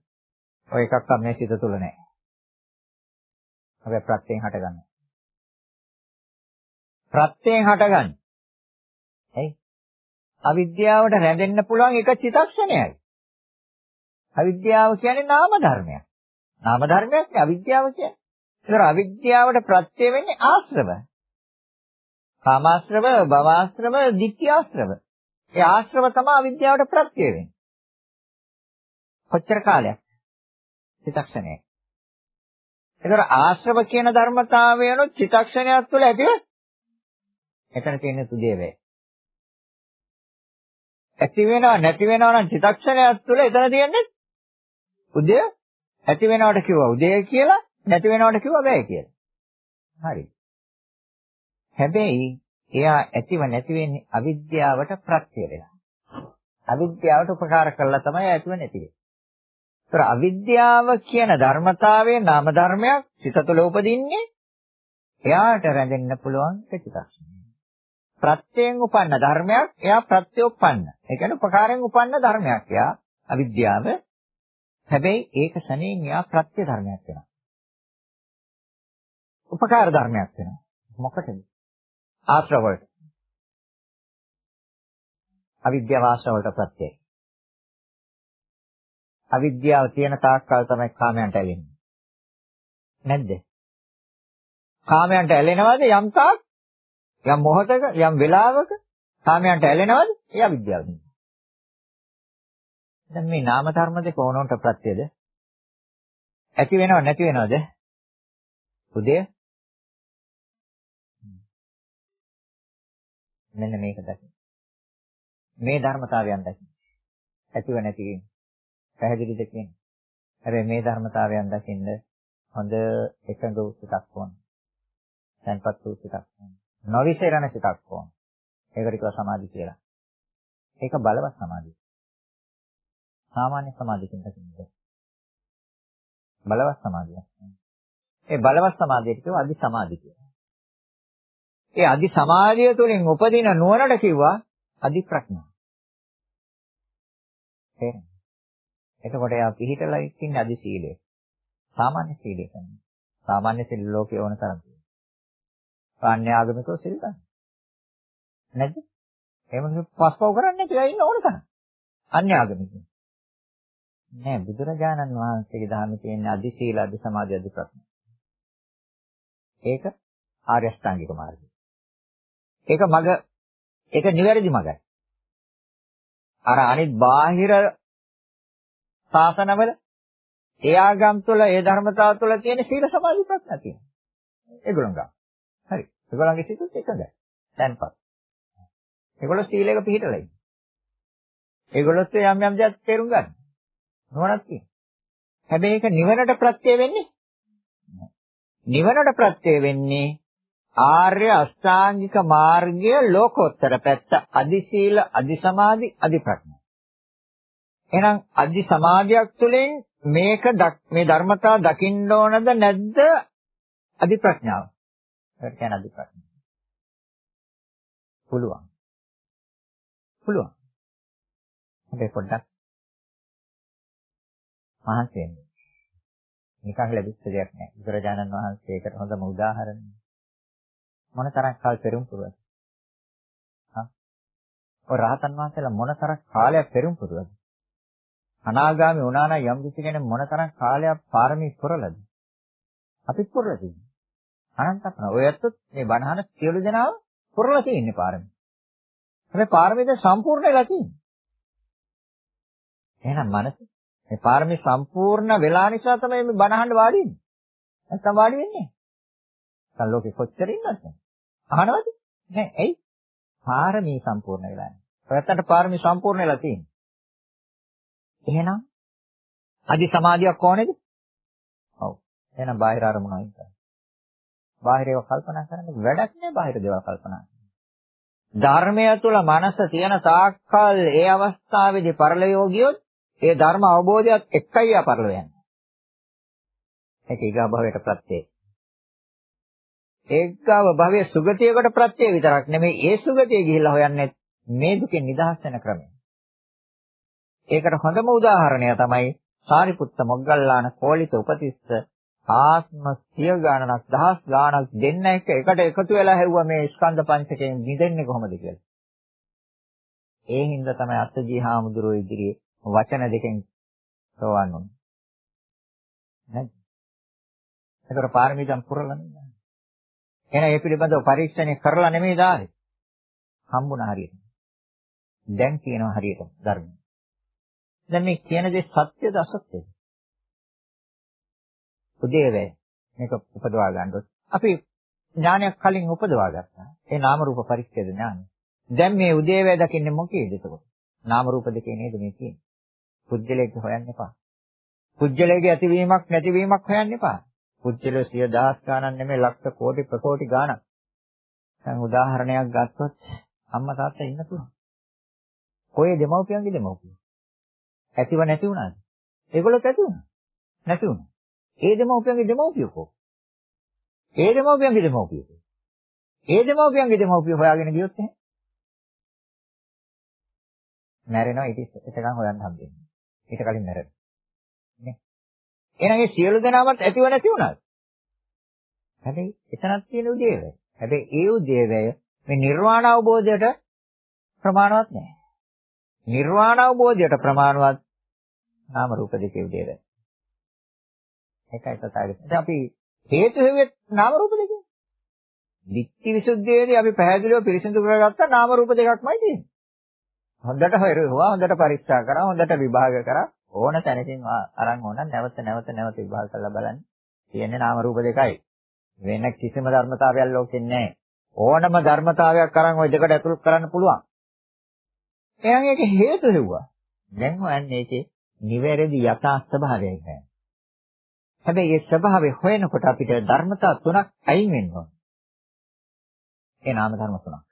ඔය එකක්වත් මේ සිත තුළ නැහැ. හැබැයි ප්‍රත්‍යයෙන් හටගන්නවා. ප්‍රත්‍යයෙන් හටගන්නේ. එයි අවිද්‍යාවට රැඳෙන්න පුළුවන් එක චිතක්ෂණයයි. අවිද්‍යාව කියන්නේ නාම ධර්මයක්. නාම ධර්මයක් නේ අවිද්‍යාව කියන්නේ. ඒතර අවිද්‍යාවට ප්‍රත්‍ය වෙන්නේ ආශ්‍රව. කාමාශ්‍රව, භවආශ්‍රව, ditthියාශ්‍රව. ඒ ආශ්‍රව තමයි අවිද්‍යාවට ප්‍රත්‍ය වෙන්නේ. කොච්චර කාලයක්? චිත්තක්ෂණයක්. ඒතර ආශ්‍රව කියන ධර්මතාවයනොත් චිත්තක්ෂණයක් තුළ ඇතිව එතන තියෙන තුදේ වේ. ඇති වෙනව නැති වෙනව නම් චිත්තක්ෂණයක් තුළ එතන තියෙන්නේ උදය ඇති වෙනවට කිව්වා උදය කියලා නැති වෙනවට කිව්වා බෑ කියලා. හරි. හැබැයි එයා ඇතිව නැති වෙන්නේ අවිද්‍යාවට ප්‍රත්‍ය වෙලා. අවිද්‍යාවට උපකාර කරලා තමයි ඇතිව නැති වෙන්නේ. ඒතර අවිද්‍යාව කියන ධර්මතාවයේ නාම ධර්මයක් සිත තුළ උපදින්නේ එයාට රැඳෙන්න පුළුවන් චිත්තක්ෂණය. ප්‍රත්‍යයෙන් උපන්න ධර්මයක් එයා ප්‍රත්‍යෝපන්න. ඒ කියන්නේ උපකාරයෙන් උපන්න ධර්මයක් එයා අවිද්‍යාව. හැබැයි ඒක සැනෙන් එයා ප්‍රත්‍ය ධර්මයක් වෙනවා. උපකාර ධර්මයක් වෙනවා. මොකටද? ආශ්‍රව වලට. අවිද්‍යාව ආශ්‍රව වලට ප්‍රත්‍යයයි. අවිද්‍යාව තියෙන තාක්කල් තමයි කාමයන්ට ඇලෙන්නේ. නැද්ද? කාමයන්ට ඇලෙනවද යම් තාක් යම් මොහතක යම් වෙලාවක කාමයන්ට ඇලෙනවද? ඒ අවිද්‍යාව නිසා. දැන් මේ නාම ධර්ම දෙක ඕනොන්ට ප්‍රත්‍යද? ඇති වෙනව නැති වෙනවද? උදය මෙන්න මේක දකින්න. මේ ධර්මතාවයන් දකින්න. ඇතිව නැති වෙන. පැහැදිලිද කියන්නේ? හැබැයි මේ ධර්මතාවයන් දකින්න හොඳ එකඟ වූ සිතක් ඕන. දැන්පත් වූ සිතක් ඕන. නොවිසරණ සිතක් ඕන. ඒකට කියව සමාධි කියලා. ඒක බලවත් සමාධිය. සාමාන්‍ය සමාධියකින් දකින්න. බලවත් සමාධියක්. ඒ බලවත් සමාධියට කියව අදි සමාධිය කියලා. ඒ අදි සමාධිය තුළින් උපදින නුවණට කිව්වා අදි ප්‍රඥා. තේරෙනවද? එතකොට එයා පිළිහිටලා ඉන්නේ අදි සීලය. සාමාන්‍ය සීලය කියන්නේ. සාමාන්‍ය සීල ලෝකේ ඕන තරම් තියෙනවා. කාන්‍ය ආගමිකව සීල් ගන්න. නැද්ද? එහෙම පස්පව කරන්නේ කියලා ඉන්න ඕන තරම්. අන්‍ය ආගමිකයෝ. නෑ බුදුරජාණන් වහන්සේගේ ධර්මයේ තියෙන අදි සීල අදි සමාධි අදි ප්‍රඥා. ඒක ආර්ය අෂ්ටාංගික මාර්ගය. ඒක මග ඒක නිවැරදි මගයි. අර අනිත් බාහිර ශාසනවල ඒ ආගම් තුළ ඒ ධර්මතාව තුළ තියෙන සීල සමාධි ප්‍රඥා තියෙනවා. ඒගොල්ලෝ ගන්න. හරි. ඒගොල්ලන්ගේ සිතුත් එකඟයි. දැන්පත්. ඒගොල්ලෝ සීලයක පිළිහිටලා ඉන්නේ. ඒගොල්ලොත් යම් යම් දේ තේරුම් ගන්න. නුවණක් තියෙනවා. හැබැයි ඒක නිවනට ප්‍රත්‍ය වෙන්නේ නිවනට ප්‍රත්‍ය වෙන්නේ ආර්ය අෂ්ටාංගික මාර්ගය ලෝකෝත්තර පැත්ත අදි සීල අදි සමාධි අදි ප්‍රඥා එහෙනම් අදි සමාධියක් තුළින් මේක මේ ධර්මතාව දකින්න ඕනද නැද්ද? අදි ප්‍රඥාව. ඒකට කියන අදි ප්‍රඥාව. පුළුවන්. පුළුවන්. හැබැයි පොඩ්ඩක්. මහන්සි වෙන්න නිකන් ලැබිච්ච දෙයක් නෑ. බුදුරජාණන් වහන්සේ ඒකට හොඳම උදාහරණයක් මොන තරම් කාල පෙරම් පුරවද? හා? ඔය රහතන් වහන්සේලා මොන තරම් කාලයක් පෙරම් පුරවද? අනාගාමි වුණා නම් යම් කිසි කෙනෙක් මොන තරම් කාලයක් පාරමී පුරලද? අපිත් පුරලා තියෙනවා. අනන්තකන ඔය ඇත්තත් මේ බණහන සියලු දෙනාම පුරලා තියෙන්නේ පාරමී. හැබැයි පාරමීද සම්පූර්ණ වෙලා තියෙන්නේ. එහෙනම් මනස මේ පාරමී සම්පූර්ණ වෙලා නිසා තමයි මේ බණහන්න වාඩි වෙන්නේ. නැත්තම් වාඩි වෙන්නේ නැහැ. දැන් ලෝකෙ කොච්චර ඉන්නවද? අහනවද? නෑ. ඇයි? පාරමී සම්පූර්ණ වෙලා නැහැ. ඔයත්තන්ට පාරමී සම්පූර්ණ වෙලා තියෙන්නේ. එහෙනම් අදි සමාධියක් ඕනේද? ඔව්. එහෙනම් බාහිර අරමුණු අයින් කරන්න. බාහිර ඒවා කල්පනා කරන්න වැඩක් නෑ බාහිර දේවල් කල්පනා ධර්මය තුළ මනස තියෙන තාක්කල් ඒ අවස්ථාවේදී පරලයෝගියොත් ඒ ධර්ම අවබෝධයත් එක්කයි ආ පරලව යන්නේ. ඒක ඊගා භවයට ප්‍රත්‍යය. ඒග්ගාව භවයේ සුගතියකට ප්‍රත්‍ය විතරක් නෙමෙයි ඒ සුගතිය ගිහිල්ලා හොයන්නේ මේ දුකෙන් නිදහස් වෙන ක්‍රමය. ඒකට හොඳම උදාහරණය තමයි සාරිපුත්ත මොග්ගල්ලාන කෝලිත උපතිස්ස ආත්ම සිය ගානක් දහස් ගානක් දෙන්න එක එකට එකතු වෙලා හැව්වා මේ ස්කන්ධ පංචකයෙන් මිදෙන්නේ කොහොමද කියලා. ඒ හින්දා තමයි අත්ජී හාමුදුරුවෝ ඉදිරියේ වචන දෙකෙන් සෝවන් වුනේ. නේද? ඒතර පාරමීදම් පුරලා නේද? එහෙනම් ඒ පිළිබඳව පරීක්ෂණය කරලා නෙමෙයි දාන්නේ. හම්බුණා හරියට. දැන් කියනවා හරියට ධර්මය. දැන් මේ කියන දේ සත්‍යද අසත්‍යද? උදේවේ මේක උපදවා ගන්නොත් අපි ඥානයක් කලින් උපදවා ගත්තා. ඒ නාම රූප පරිච්ඡේද ඥානය. දැන් මේ උදේවේ දකින්නේ මොකේද එතකොට? නාම රූප දෙකේ නේද මේ කියන්නේ? පුජ්‍යලයක හොයන්න එපා. පුජ්‍යලයේ ඇතිවීමක් නැතිවීමක් හොයන්න එපා. පුජ්‍යල සිය දහස් ගාණක් නෙමෙයි ලක්ෂ කෝටි ප්‍රකෝටි ගාණක්. දැන් උදාහරණයක් ගත්තොත් අම්මා තාත්තා ඉන්න පුළුවන්. කොහේ දෙමව්පියන්ගේ දෙමව්පියෝ. ඇතිව නැති වුණාද? ඒගොල්ලොත් ඇති වුණා. නැති වුණා. ඒ දෙමව්පියන්ගේ දෙමව්පියෝ කො? ඒ දෙමව්පියන්ගේ දෙමව්පියෝ කො? ඒ දෙමව්පියන්ගේ දෙමව්පියෝ හොයාගෙන ගියොත් එහෙනම් මැරෙනවා ඊට එතකන් හොයන්න හම්බෙන්නේ. ඊට කලින් මැරෙනවා. නේ? එහෙනම් මේ සියලු දෙනාමත් ඇතිව නැති වුණාද? හැබැයි එතනක් තියෙන උදේවැය. හැබැයි ඒ උදේවැය මේ නිර්වාණ අවබෝධයට ප්‍රමාණවත් නෑ. නිර්වාණ අවබෝධයට ප්‍රමාණවත් නාම රූප දෙකේ උදේවැය. ඒකයි තථාගතයන්. දැන් අපි හේතු හේවෙත් නාම රූප දෙකේ. ditthi visuddhiyේදී අපි පැහැදිලිව පිරිසිදු කරගත්ත නාම රූප දෙකක්මයි තියෙන්නේ. හොඳට හොයරුවා හොඳට පරීක්ෂා කරා හොඳට විභාග කරා ඕන තැනකින් අරන් ඕන නැවත නැවත නැවත විභාග කරලා බලන්න. තියෙන්නේ නාම රූප දෙකයි. වෙන කිසිම ධර්මතාවයක් ලෝකෙ නැහැ. ඕනම ධර්මතාවයක් අරන් ওই දෙකට ඇතුළත් කරන්න පුළුවන්. එහෙනම් ඒක හේතු හෙව්වා. දැන් හොයන්නේ ඒකේ නිවැරදි යථා ස්වභාවයයි නෑ. හැබැයි ඒ ස්වභාවය හොයනකොට අපිට ධර්මතා තුනක් අයින් වෙන්න ඕන. ඒ නාම ධර්ම තුනක්.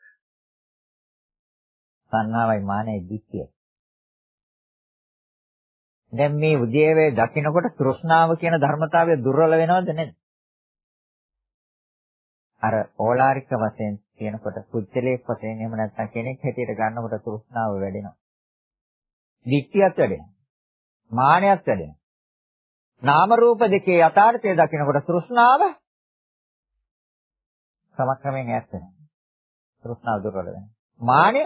සංහාවයි මානයි දික්තිය. දැන් මේ උදේවේ දකින්නකොට තෘෂ්ණාව කියන ධර්මතාවය දුර්වල වෙනවද නැද්ද? අර ඕලාරික වශයෙන් කියනකොට පුද්ගලයෙක් වශයෙන් එහෙම නැත්නම් කෙනෙක් හැටියට ගන්නකොට තෘෂ්ණාව වැඩෙනවා. දික්තියත් වැඩෙනවා. මානයත් වැඩෙනවා. නාම රූප දෙකේ යථාර්ථය දකිනකොට තෘෂ්ණාව සමක්‍රමයෙන් ඈත් වෙනවා. තෘෂ්ණාව දුර්වල වෙනවා. මානය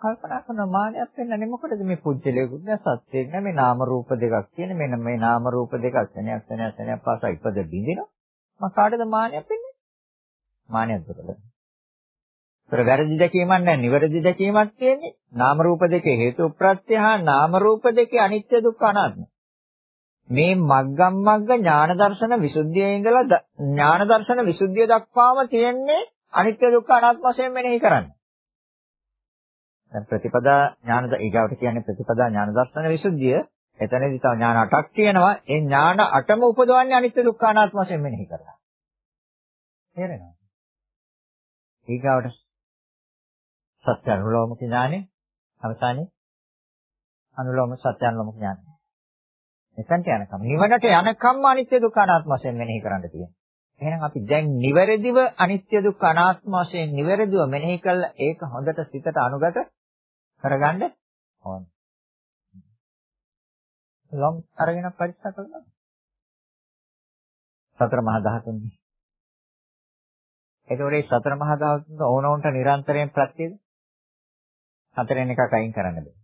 කල්පනා කරන මානයක් වෙන්නේ මොකටද මේ පුජ්‍යලයකුත් නෑ සත්‍යයක් නෑ මේ නාම රූප දෙකක් තියෙන මෙන්න මේ නාම රූප දෙකක් සෙනයක් සෙනයක් සෙනයක් පාසා ඉපද බින්දිනවා මම කාටද මානයක් වෙන්නේ මානයක් දුරද ඒතර වැරදි දැකීමක් නෑ නිවැරදි දැකීමක් තියෙන්නේ නාම රූප දෙකේ හේතු ප්‍රත්‍ය හා නාම රූප දෙකේ අනිත්‍ය දුක්ඛ අනාත්ම මේ මග්ගම් මග්ග ඥාන දර්ශන විසුද්ධියේ ඉඳලා ඥාන දර්ශන විසුද්ධිය දක්වාම තියෙන්නේ අනිත්‍ය දුක්ඛ අනාත්ම වශයෙන් මෙනෙහි කරන්නේ දැන් ප්‍රතිපදා ඥාන ඊගාවට කියන්නේ ප්‍රතිපදා ඥාන දර්ශන විසුද්ධිය. එතනදී තව ඥාන 8ක් තියෙනවා. ඒ ඥාන 8ම උපදවන්නේ අනිත්‍ය දුක්ඛ අනාත්ම වශයෙන් මෙනෙහි කරලා. තේරෙනවද? ඊගාවට සත්‍ය අනුලෝම ඥානෙ අවසානයේ අනුලෝම සත්‍ය අනුලෝම ඥානෙ. එතනට යනකම් නිවනට යනකම්ම අනිත්‍ය දුක්ඛ අනාත්ම වශයෙන් මෙනෙහි කරන්න තියෙනවා. එහෙනම් අපි දැන් නිවැරදිව අනිත්‍ය දුක්ඛ අනාත්ම වශයෙන් නිවැරදිව මෙනෙහි කළා ඒක හොඳට සිතට අනුගත කරගන්න ඕන. ලොම් අරගෙන පරික්ෂා කරනවා. සතර මහා ධාතුන්ගේ. ඒකෝට මේ සතර මහා ධාතුන් ඕනෝන්ට නිරන්තරයෙන් ප්‍රත්‍යද? හතරෙන් එකක් අයින් කරන්න බෑ.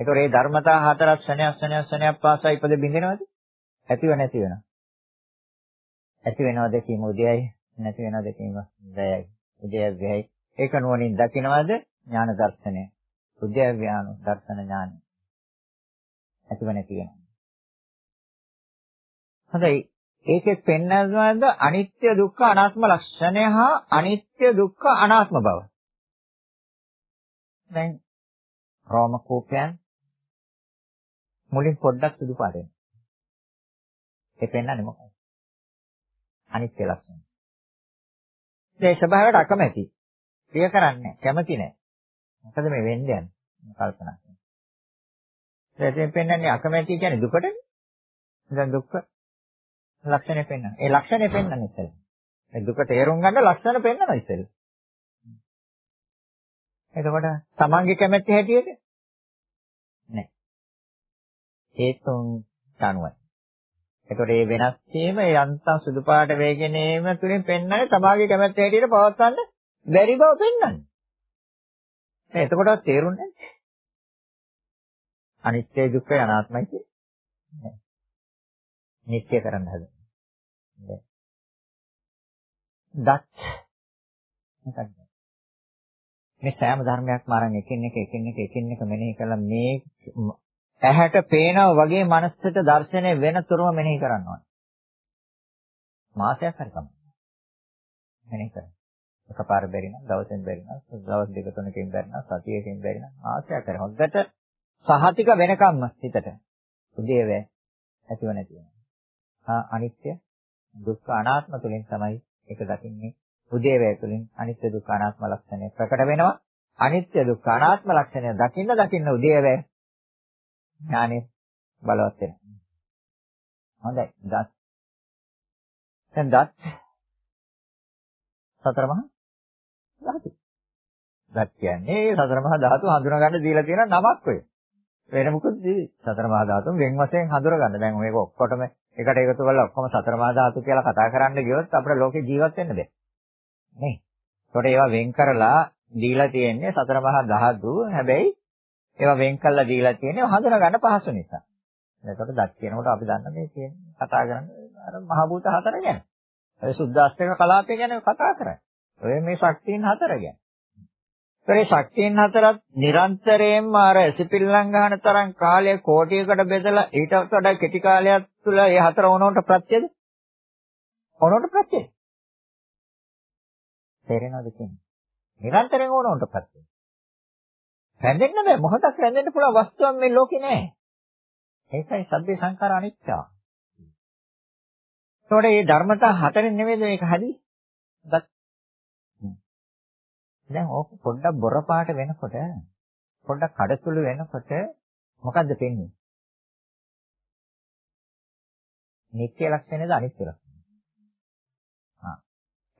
ඒකෝට මේ ධර්මතා හතරක් ශණයක් ශණයක් ශණයක් පාසා ඉපද බින්දිනවද? ඇතිව නැති වෙනවා. ඇති වෙනවද කීම උදයයි නැති වෙනවද කීම දයයි. උදයයි වැයි. ඒක නුවණින් දකිනවද ඥාන දර්ශනය. උද්‍යව්‍යානු දර්ශන ඥානය. ඇතිව නැති වෙනවා. හොඳයි. ඒකෙත් පෙන්වනවාද අනිත්‍ය දුක්ඛ අනාත්ම ලක්ෂණය හා අනිත්‍ය දුක්ඛ අනාත්ම බව. දැන් රෝම කෝපයන් මුලින් පොඩ්ඩක් සුදු පාටෙන්. ඒ පෙන්වන්නේ මොකක්ද? අනිත්‍ය ලක්ෂණ. ඒ ස්වභාවයට අකමැති. ප්‍රිය කරන්නේ කැමති නැහැ. මොකද මේ වෙන්නේ යන්නේ කල්පනා කරනවා. ඒකෙන් පෙන්වන්නේ අකමැති කියන්නේ දුකටනේ. දැන් දුක්ඛ ලක්ෂණය පෙන්වන. ඒ ලක්ෂණය පෙන්වන්නේ ඉතින්. ඒ දුක තේරුම් ගන්න ලක්ෂණ පෙන්වනවා ඉතින්. එතකොට තමන්ගේ කැමැත්ත හැටියට නෑ. හේතුන් අනුවයි. එතකොට මේ වෙනස් වීම යන්තම් සුදු පාට වේගෙන ඒම තුලින් පෙන්වන්නේ තමාගේ කැමැත්ත හැටියට පවත්වන්න බැරි බව පෙන්වන්නේ. නේ එතකොට තේරුන්නේ නැහැ. අනිත්‍ය දුක්ඛ අනාත්මයි කියන්නේ. නිත්‍ය කරන්න හදන්නේ. දත් මොකක්ද? මේ සෑම ධර්මයක්ම අරන් එකින් එක එකින් එක එකින් එක මෙනෙහි කළා මේ ඇහැට පේනවා වගේ මනසට දැర్శණය වෙන තුරුම මෙනෙහි කරනවා. මාසයක් හරි තමයි. මෙනෙහි කරනවා. එකපාර බැරි නම් දවසෙන් බැරි නම් දවස් දෙක තුනකින් බැරි නම් සතියකින් බැරි නම් මාසයක් හරි හොද්දට සහතික වෙනකම්ම හිතට උදේ වේ ඇතිව නැති වෙනවා. ආ අනිත්‍ය දුක්ඛ අනාත්ම තුලින් තමයි ඒක දකින්නේ. උදේ වේ තුලින් අනිත්‍ය දුක්ඛ අනාත්ම ලක්ෂණය ප්‍රකට වෙනවා. අනිත්‍ය දුක්ඛ අනාත්ම ලක්ෂණය දකින්න දකින්න උදේ වේ ඥානෙ බලවත් වෙනවා. හොඳයි. දත්. දැන් දත් සතර මහා ධාතු. දත් කියන්නේ සතර මහා ධාතු හඳුනා ගන්න දීලා තියෙන නමක් ඔය. වෙන මොකද සතර මහා ධාතුන් වෙන් වශයෙන් හඳුර ගන්න. දැන් මේක ඔක්කොටම එකට එකතු කරලා ඔක්කොම සතර මහා ධාතු කියලා කතා කරන්න ගියොත් අපිට ලෝකේ ජීවත් වෙන්න බැහැ. නේ? ඒකට ඒවා වෙන් කරලා දීලා තියෙන්නේ සතර මහා ධාතු. හැබැයි ඒවා වෙන් කරලා දීලා තියෙන්නේ හඳුනා ගන්න පහසු නිසා. එතකොට දත් කියනකොට අපි දන්න මේ කියන්නේ කතා කරන්නේ අර මහ භූත හතර ගැන. ඒ සුද්දාස්තික කලාපය ගැන කතා කරන්නේ. ඔය මේ ශක්තියන් හතර ගැන. ඒ ශක්තියන් හතරත් නිරන්තරයෙන්ම අර සිපිල්ලම් ගන්න තරම් කාලය කෝටියකට බෙදලා ඊට වඩා කෙටි කාලයක් තුළ ඒ හතර ඕනෝට ප්‍රත්‍යද? ඕනෝට ප්‍රත්‍යද? තේරෙනවද කියන්නේ? නිරන්තරයෙන් ඕනෝට ප්‍රත්‍යද? රැඳෙන්න බෑ මොහොතක් රැඳෙන්න පුළුවන් වස්තුවක් මේ ලෝකේ නෑ. ඒකයි සබ්බේ සංඛාර අනිත්‍ය. ඒතකොට මේ ධර්මතා හතරෙන් නෙමෙයිද මේක හරි? දැන් ඕක පොඩ්ඩක් බොර පාට වෙනකොට පොඩ්ඩක් කඩතුළු වෙනකොට මොකද්ද පෙන්වන්නේ? නිත්‍ය ලක්ෂණයද අනිත්‍ය ලක්ෂණයද?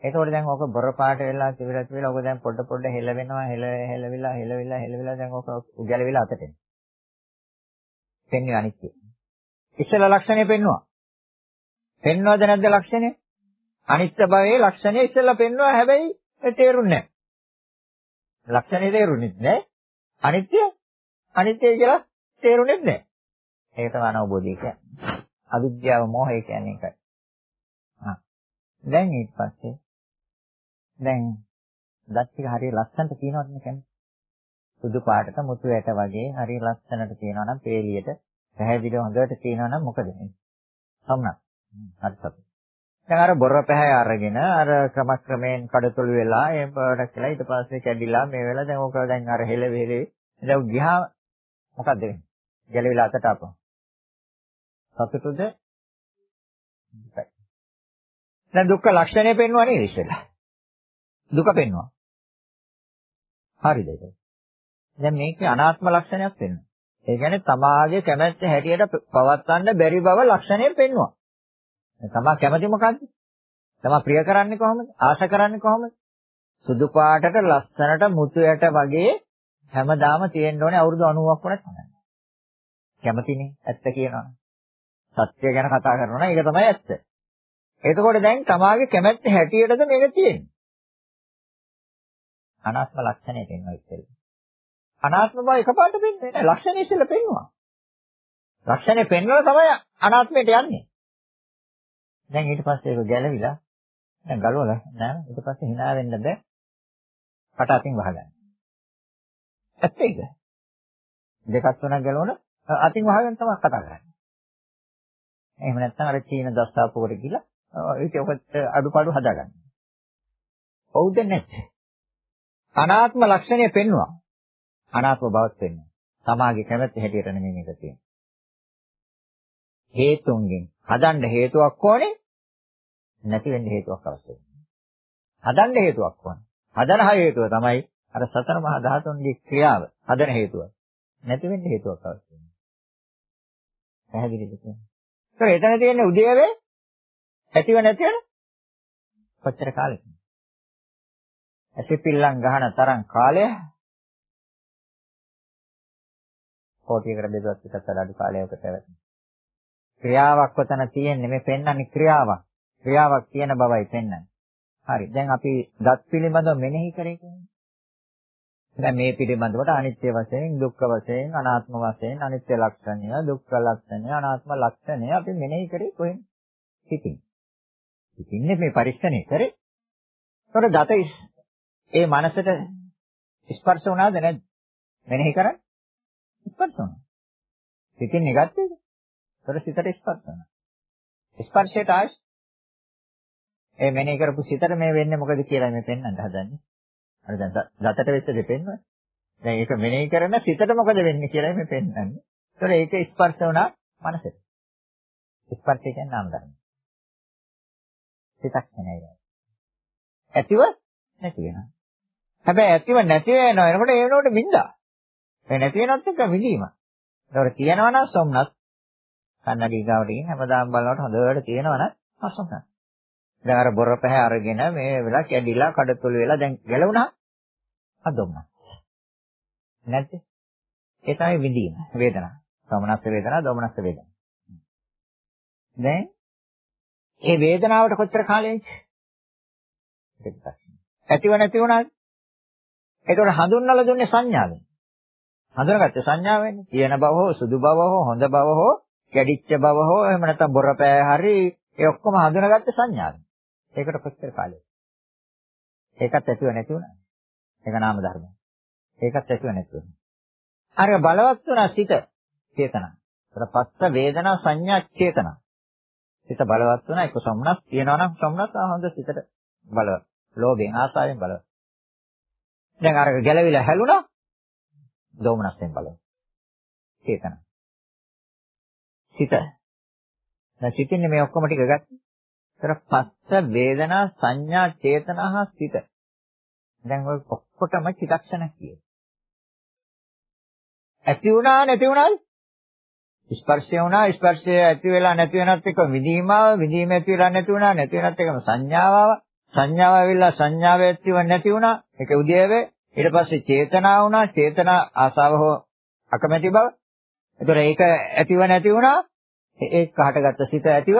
ආ. එතකොට දැන් ඕක බොර පාට වෙලා තිබිලා තිබිලා ඕක දැන් පොඩ පොඩ හෙල වෙනවා හෙල හෙලවිලා හෙලවිලා හෙලවිලා දැන් ඕක උගැලවිලා අතට එනවා. පෙන්වන්නේ අනිත්‍ය. ඉස්සෙල්ලා ලක්ෂණය පෙන්නවා. පෙන්වවද නැද්ද ලක්ෂණය? අනිත්‍ය භවයේ ලක්ෂණය ඉස්සෙල්ලා පෙන්වුවා හැබැයි තේරුන්නේ නැහැ. ලක්ෂණේ තේරුන්නේ නැහැ. අනිත්‍ය අනිත්‍ය කියලා තේරුන්නේ නැහැ. ඒක තමයි අනවබෝධය කියන්නේ. අවිද්‍යාව මොහය කියන්නේ ඒකයි. හා. දැන් ඊට පස්සේ දැන් දත් ටික හරිය ලස්සනට තියෙනවද කියන්නේ? සුදු පාටට මුතු ඇට වගේ හරිය ලස්සනට තියෙනවා නම් පේලියට පැහැදිලිව හොඳට තියෙනවා නම් මොකද වෙන්නේ? සම්මත. හරි සතුට. දැන් අර බොර පැහැ අරගෙන අර ක්‍රමක්‍රමයෙන් කඩතොළු වෙලා ඒ බඩක් කියලා ඊට පස්සේ කැඩිලා මේ වෙලා දැන් ඕක දැන් අර හෙල වෙලේ දැන් ගියා මොකද්ද වෙන්නේ? ගැලවිලා අතට ආපහු. සතුටුද? දැන් දුක්ඛ ලක්ෂණය පෙන්වුවා නේද ඉස්සෙල්ලා? දුක පෙන්වුවා. හරිද ඒක? දැන් මේකේ අනාත්ම ලක්ෂණයක් පෙන්වනවා. ඒ කියන්නේ තමාගේ කැමැත්ත හැටියට පවත්වන්න බැරි බව ලක්ෂණයෙන් පෙන්වනවා. තමා කැමති මොකද්ද? තමා ප්‍රිය කරන්නේ කොහොමද? ආශ කරන්නේ කොහොමද? සුදු පාටට ලස්සනට මුතු යට වගේ හැමදාම තියෙන්න ඕනේ අවුරුදු 90ක් වුණත් තමයි. කැමතිනේ ඇත්ත කියනවා. සත්‍ය ගැන කතා කරනවා නම් ඒක තමයි ඇත්ත. එතකොට දැන් තමාගේ කැමැත්ත හැටියටද මේක තියෙන්නේ. අනාත්ම ලක්ෂණය පෙන්වයි ඉතින්. අනාත්ම බව එකපාරට පෙන්වන්නේ නැහැ. ලක්ෂණය ඉස්සෙල්ලා පෙන්වනවා. ලක්ෂණය පෙන්වලා තමයි අනාත්මයට යන්නේ. දැන් ඊට පස්සේ ඒක ගැලවිලා දැන් ගලවලා නෑ ඊට පස්සේ hina වෙන්න බෑ කට අතින් වහගන්න. ඇත්ත ඒක. දෙකක් තුනක් ගලවන අතින් වහගෙන තමයි කතා කරන්නේ. එහෙම නැත්නම් අර චීන දස්තාපුවකට ගිහලා ඒක ඔකට අඩුපාඩු හදාගන්න. ඔව්ද නැත්නම් අනාත්ම ලක්ෂණය පෙන්වුවා. අනාත්ම බවත් පෙන්වනවා. සමාගේ කැමැත්ත හැටියට නෙමෙයි මේක තියෙන්නේ. හේතුන්ගෙන් හදන්න හේතුවක් ඕනේ නැති වෙන්න හේතුවක් අවශ්‍යයි. හදන්න හේතුවක් ඕනේ. හදන හේතුව තමයි අර සතර මහා ධාතුන්ගේ ක්‍රියාව. හදන හේතුව. නැති වෙන්න හේතුවක් අවශ්‍යයි. පැහැදිලිද කියන්නේ? ඒක එතන තියෙන උදේවේ ඇතිව නැති වෙන කොච්චර කාලෙක? ඇසිපිල්ලම් ගහන තරම් කාලය කෝටියකට බෙදුවත් එකත් අඩු කාලයකට වැටෙනවා. ක්‍රියාවක් වතන තියෙන්නේ මේ පෙන්වන්නේ ක්‍රියාවක්. ක්‍රියාවක් තියෙන බවයි පෙන්වන්නේ. හරි. දැන් අපි දත් පිළිබඳව මෙනෙහි කරේ කොහොමද? දැන් මේ පිළිබඳවට අනිත්‍ය වශයෙන්, දුක්ඛ වශයෙන්, අනාත්ම වශයෙන්, අනිත්‍ය ලක්ෂණය, දුක්ඛ ලක්ෂණය, අනාත්ම ලක්ෂණය අපි මෙනෙහි කරේ කොහෙන්ද? සිතින්. සිතින්නේ මේ පරික්ෂණය කරේ. ඒතකොට දත ඒ මනසට ස්පර්ශ වුණාද නැද්ද? මෙනෙහි කරන්නේ? ස්පර්ශ වුණා. සිතින් නෙගත්තේද? ඒතර සිතට ස්පර්ශ වෙනවා. ස්පර්ශයට ආශ ඒ මෙනේ කරපු සිතට මේ වෙන්නේ මොකද කියලා මේ පෙන්වන්න හදන්නේ. අර දැන් දතට වෙච්ච දේ පෙන්වන්නේ. දැන් ඒක මෙනේ කරන සිතට මොකද වෙන්නේ කියලා මේ පෙන්වන්නේ. ඒතර ඒක ස්පර්ශ වුණා මනසට. ස්පර්ශය කියන්නේ නාම ධර්ම. සිතක් නෙවෙයි. ඇතිව නැති වෙනවා. හැබැයි ඇතිව නැති වෙනවා එනකොට ඒ වෙනකොට බින්දා. ඒ නැති වෙනත් එක විඳීම. ඒතකොට තියෙනවා නම් සොම්නත් කන්නඩි ගාවට ගිහින් හැමදාම බලනකොට හොඳට තියෙනවනම් අසොන්න. දැන් අර බොර පැහැ අරගෙන මේ වෙලා කැඩිලා කඩතුළු වෙලා දැන් ගැලවුණා. අදොම්ම. නැද්ද? ඒ තමයි විඳීම වේදනා. සමනස්ස වේදනා, දෝමනස්ස වේදනා. දැන් ඒ වේදනාවට කොච්චර කාලෙයිද? ඇතිව නැති වුණාද? ඒකට හඳුන්වලා දුන්නේ සංඥාවෙන්. හඳුනාගත්තේ සංඥාවෙන්. කියන බව හෝ සුදු බව හෝ හොඳ බව හෝ කැඩිච්ච බව හෝ එහෙම නැත්නම් බොරපෑ හරි ඒ ඔක්කොම හඳුනාගත්තේ සංඥාවෙන්. ඒකට කොච්චර කාලෙද? ඒකත් ඇතිව නැති වුණා. ඒක නාම ධර්ම. ඒකත් ඇතිව නැති වුණා. අර බලවත් වුණා සිත චේතනා. ඒතර පස්ස වේදනා සංඥා චේතනා. සිත බලවත් වුණා ඒක සම්නස් තියනවා නම් සම්නස් ආහඳ සිතට බලවත්. ලෝභයෙන් ආසාවෙන් බලවත්. දැන් අර ගැලවිලා හැලුණා. දෝමනස්යෙන් බලවත්. චේතනා. සිත. දැන් සිතින්නේ මේ ඔක්කොම ටික ගත්තා. ඒතර පස්ස වේදනා සංඥා චේතනා සිත. දැන් ඔය ඔක්කොටම චිත්තක්ෂණ කියනවා. ඇති වුණා නැති වුණාද? ස්පර්ශය වුණා ස්පර්ශය ඇති වෙලා නැති වෙනත් එක විදීමාව විදීම ඇති වෙලා නැති වුණා නැති වෙනත් එකම සංඥාව සංඥාව ඇවිල්ලා සංඥාව ඇතිව නැති වුණා. ඒක උදේවේ. ඊට පස්සේ චේතනා වුණා. චේතනා ආසාව හෝ අකමැති බව. එතකොට ඒක ඇතිව නැති වුණා. ඒ කහටගත්ත සිත ඇතිව.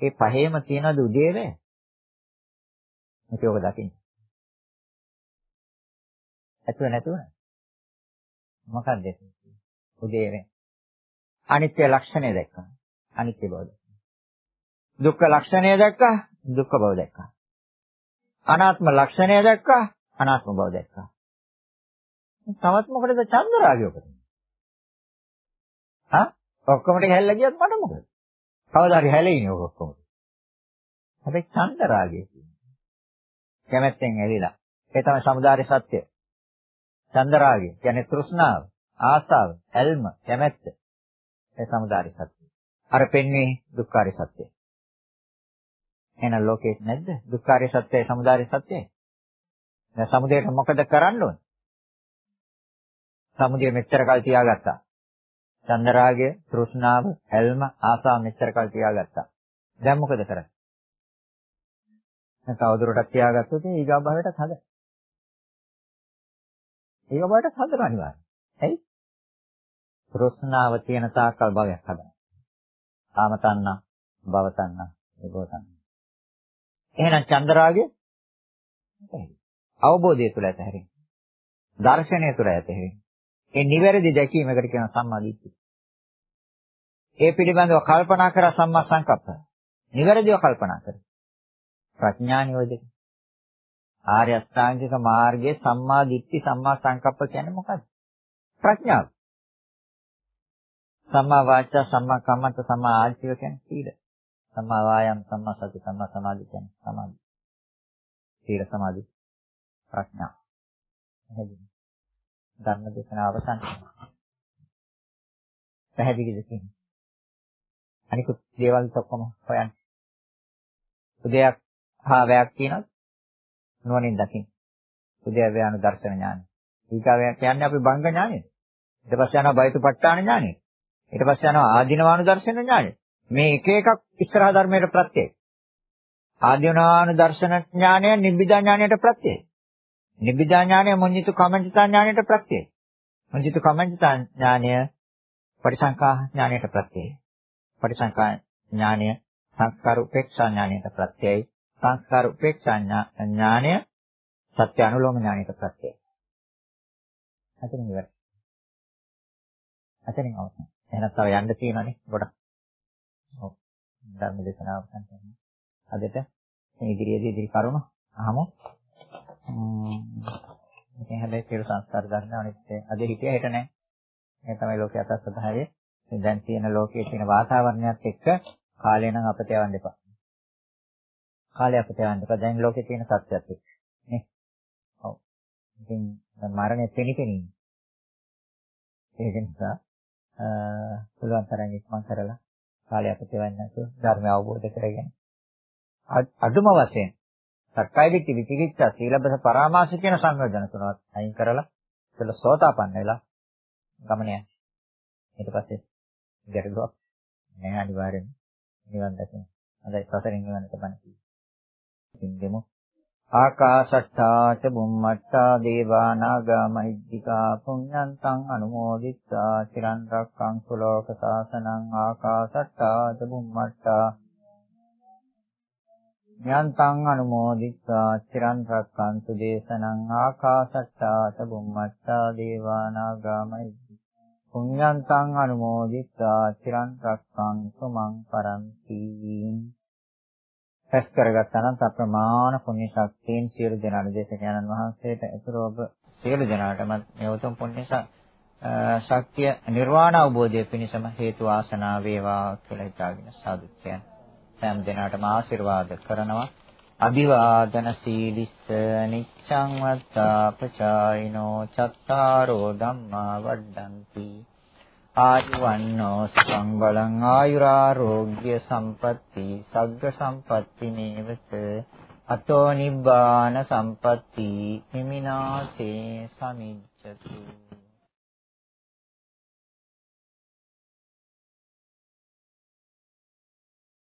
ඒ පහේම තියනද උදේවේ? මේක ඔබ දකින්න. ඇතුව නැති වුණා. මොකක්ද උදේවේ. අනිත්‍ය ලක්ෂණය දැක්කා. අනිත්‍ය බව දැක්කා. දුක්ඛ ලක්ෂණය දැක්කා. දුක්ඛ බව දැක්කා. අනාත්ම ලක්ෂණය දැක්කා. අනාත්ම බව දැක්කා. තවත් මොකටද චන්ද රාගය ඔකට? හා? ඔක්කොම ටික හැල්ලා ගියත් මට මොකද? කවදා හරි හැලෙන්නේ ඔක ඔක්කොම. හැබැයි චන්ද රාගය කියන්නේ. කැමැත්තෙන් ඇලිලා. ඒ තමයි samudāri සත්‍ය. චන්ද රාගය කියන්නේ තෘෂ්ණාව, ආසාව, ඇල්ම, කැමැත්ත. ඒ සමුදාය සත්‍ය. අර පෙන්වේ දුක්ඛාරය සත්‍ය. එහෙනම් ලෝකේ නැද්ද? දුක්ඛාරය සත්‍යයි සමුදාය සත්‍යයි. දැන් සමුදයට මොකද කරන්න ඕන? සමුදය මෙච්චර කල් තියාගත්තා. චන්දරාගය, තෘෂ්ණාව, ඇල්ම, ආසාව මෙච්චර කල් තියාගත්තා. දැන් මොකද කරන්නේ? දැන් තවදුරටත් තියාගත්තොත් ඊගා භවයටත් හද. ඊගා භවයටත් හදන අනිවාර්යයි. ඇයි? තෘෂ්ණාව තියෙන තාක්කල් භවයක් හදනවා. කාම තණ්හා, භව තණ්හා, විභව තණ්හා. එහෙනම් චන්දරාගය අවබෝධය තුළ ඇතහැරෙන. දර්ශනය තුළ ඇතහැරෙන. ඒ නිවැරදි දැකීමකට කියන සම්මාදිට්ඨිය. ඒ පිළිබඳව කල්පනා කර සම්මා සංකප්ප. නිවැරදිව කල්පනා කර. ප්‍රඥා නියෝජක. ආර්ය අෂ්ටාංගික මාර්ගයේ සම්මා දිට්ඨි සම්මා සංකප්ප කියන්නේ මොකක්ද? ප්‍රඥාව. සම්මා වාචා සම්මා කම්මන්ත සම්මා ආජීව කියන්නේ සීල. සම්මා වායාම සම්මා සති සම්මා සමාධි කියන්නේ සමාධි. සීල සමාධි ප්‍රඥා. එහෙනම් ධර්ම දේශනාව අවසන් කරනවා. පැහැදිලිද කියන්නේ? අනිකුත් දේවල් ඔක්කොම හොයන්න. උදයක් භාවයක් කියනවා නුවණින් දකින්න. උදය වේයන දර්ශන ඥානය. ඊගාවයක් කියන්නේ අපි බංග ඥානය. ඊට පස්සේ යනවා බයිතුපට්ඨාන ඥානය. ඊට පස්සේ යනවා ආධිනවානුදර්ශන ඥානය. මේ එක එකක් ඉස්සරහා ධර්මයට ප්‍රත්‍යයයි. ආධිනවානුදර්ශන ඥානය නිබ්බිදා ඥානයට ප්‍රත්‍යයයි. නිබ්බිදා ඥානය මොඤ්ඤිතු කමඤ්ඤිතා ඥානයට ප්‍රත්‍යයයි. මොඤ්ඤිතු කමඤ්ඤිතා ඥානය පරිසංකා ඥානයට ප්‍රත්‍යයයි. පරිසංකා ඥානය සංස්කාර උපේක්ෂා ඥානයට ප්‍රත්‍යයයි. සංස්කාර උපේක්ෂා ඥානය සත්‍ය අනුලෝම ඥානයට ප්‍රත්‍යයයි. අතනින් ඉවරයි. අතනින් අවසන්. එහෙනම් තව යන්න තියෙනනේ ගොඩක්. ඔව්. ධර්ම දේශනාව අවසන් කරනවා. අදට මේ ඉදිරියේදී ඉදිරි කරුණු අහමු. මේකෙන් හැබැයි සියලු සංස්කාර ධර්ම අනිත් අද හිටිය හෙට නැහැ. මේ තමයි ලෝකයේ අතත් ස්වභාවය. දැන් තියෙන ලෝකයේ තියෙන වාතාවරණයත් එක්ක කාලය නම් අපත යවන්න එපා. කාලය අපත යවන්න එපා. දැන් ලෝකයේ තියෙන සත්‍යයත් එක්ක. නේ? ඔව්. ඉතින් මරණය තෙනිතෙනින්. ඒක නිසා පුළුවන් තරම් ඉක්මන් කරලා කාලය අපිට වෙන්නේ නැතුව ධර්මය අවබෝධ කරගෙන අදුම වශයෙන් සක්කාය දිට්ඨි විචිකිච්ඡා සීලබ්බත පරාමාස කියන සංයෝජන තුනවත් අයින් කරලා ඉතල සෝතාපන්න වෙලා ගමන යන්න. ඊට පස්සේ ගැටලුවක් නෑ අනිවාර්යෙන් නිවන් දැකීම. හොඳයි සසරින් නිවනට බණ කිව්වා. ඉතින් දෙමු ආකාශට්ටා ච බුම්මට්ටා දේවා නාග මහිද්దికා පුඤ්ඤන්තං අනුමෝදිත්වා චිරන් රැක්කං සුලෝක සාසනං ආකාශට්ටා ච බුම්මට්ටා ඥාන්තං අනුමෝදිත්වා චිරන් රැක්කං සුදේශනං ආකාශට්ටා ච බුම්මට්ටා දේවා නාග පුඤ්ඤන්තං අනුමෝදිත්වා චිරන් රැක්කං සුමං පරන්ති රැස් කරගත්තා නම් අප්‍රමාණ පුණ්‍ය ශක්තියෙන් සියලු දෙනාට දේශකයන්න් වහන්සේට අතුරු ඔබ සියලු දෙනාටම මේ උතුම් පුණ්‍ය ශක්තිය නිර්වාණ අවබෝධය පිණිසම හේතු ආසනාව වේවා කියලා හිතාගෙන සාදු කියන සෑම දෙනාටම ආශිර්වාද කරනවා. අභිවාදන සීලිස්ස නිච්ඡං වත්තා පචායිනෝ චත්තාරෝ ධම්මා වඩ්ඩಂತಿ. ආයුවන්නෝ සුඛං බලං ආයුරාෝග්‍ය සම්පatti සග්ග සම්පatti නේවත අතෝ නිබ්බාන සම්පatti හිමිනාසේ සමිච්ඡතු.